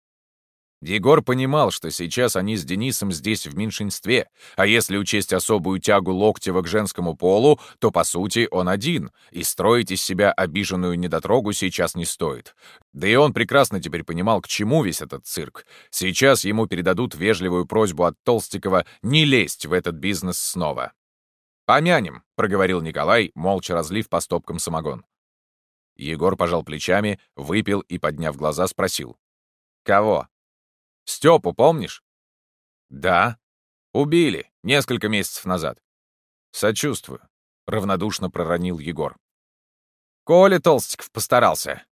Егор понимал, что сейчас они с Денисом здесь в меньшинстве, а если учесть особую тягу Локтева к женскому полу, то, по сути, он один, и строить из себя обиженную недотрогу сейчас не стоит. Да и он прекрасно теперь понимал, к чему весь этот цирк. Сейчас ему передадут вежливую просьбу от Толстикова не лезть в этот бизнес снова. «Помянем», — проговорил Николай, молча разлив по стопкам самогон. Егор пожал плечами, выпил и, подняв глаза, спросил. «Кого?» Степу помнишь?» «Да. Убили. Несколько месяцев назад». «Сочувствую», — равнодушно проронил Егор. «Коля Толстиков постарался».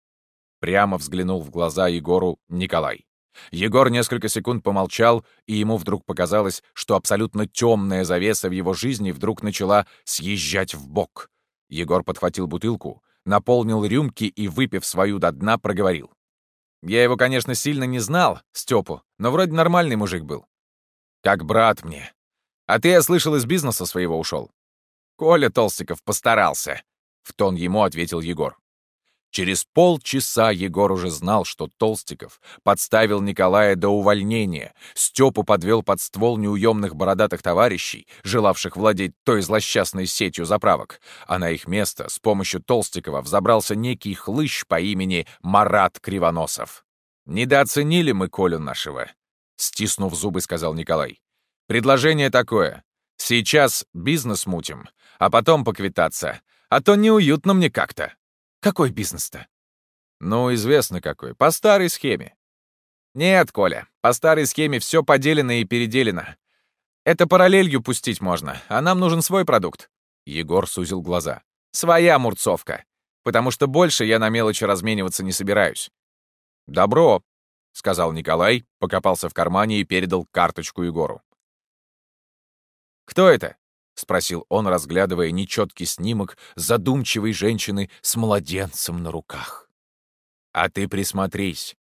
Прямо взглянул в глаза Егору Николай. Егор несколько секунд помолчал, и ему вдруг показалось, что абсолютно темная завеса в его жизни вдруг начала съезжать в бок. Егор подхватил бутылку, наполнил рюмки и, выпив свою до дна, проговорил. Я его, конечно, сильно не знал, Степу, но вроде нормальный мужик был. Как брат мне. А ты, я слышал, из бизнеса своего ушел. Коля Толстиков постарался, — в тон ему ответил Егор. Через полчаса Егор уже знал, что Толстиков подставил Николая до увольнения, Степу подвел под ствол неуемных бородатых товарищей, желавших владеть той злосчастной сетью заправок, а на их место с помощью Толстикова взобрался некий хлыщ по имени Марат Кривоносов. «Недооценили мы Колю нашего», — стиснув зубы, сказал Николай. «Предложение такое. Сейчас бизнес мутим, а потом поквитаться, а то неуютно мне как-то». Какой бизнес-то? Ну, известно какой. По старой схеме. Нет, Коля, по старой схеме все поделено и переделено. Это параллелью пустить можно, а нам нужен свой продукт. Егор сузил глаза. Своя мурцовка. Потому что больше я на мелочи размениваться не собираюсь. Добро, — сказал Николай, покопался в кармане и передал карточку Егору. «Кто это?» — спросил он, разглядывая нечеткий снимок задумчивой женщины с младенцем на руках. «А ты присмотрись.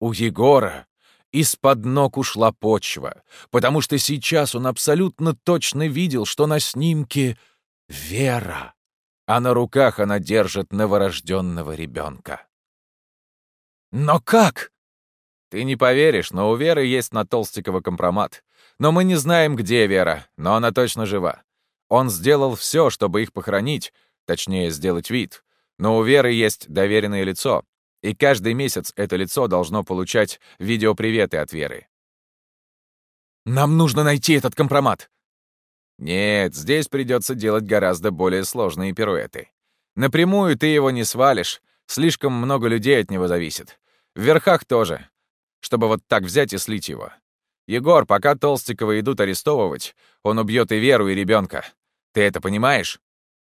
У Егора из-под ног ушла почва, потому что сейчас он абсолютно точно видел, что на снимке Вера, а на руках она держит новорожденного ребенка. «Но как?» «Ты не поверишь, но у Веры есть на Толстикова компромат. Но мы не знаем, где Вера, но она точно жива. Он сделал все, чтобы их похоронить, точнее, сделать вид, но у Веры есть доверенное лицо, и каждый месяц это лицо должно получать видеоприветы от Веры. «Нам нужно найти этот компромат!» «Нет, здесь придется делать гораздо более сложные пируэты. Напрямую ты его не свалишь, слишком много людей от него зависит. В верхах тоже, чтобы вот так взять и слить его. Егор, пока Толстикова идут арестовывать, он убьет и Веру, и ребенка. Ты это понимаешь?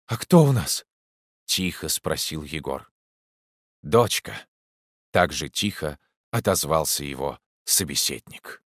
«А кто у нас?» — тихо спросил Егор. «Дочка». Так же тихо отозвался его собеседник.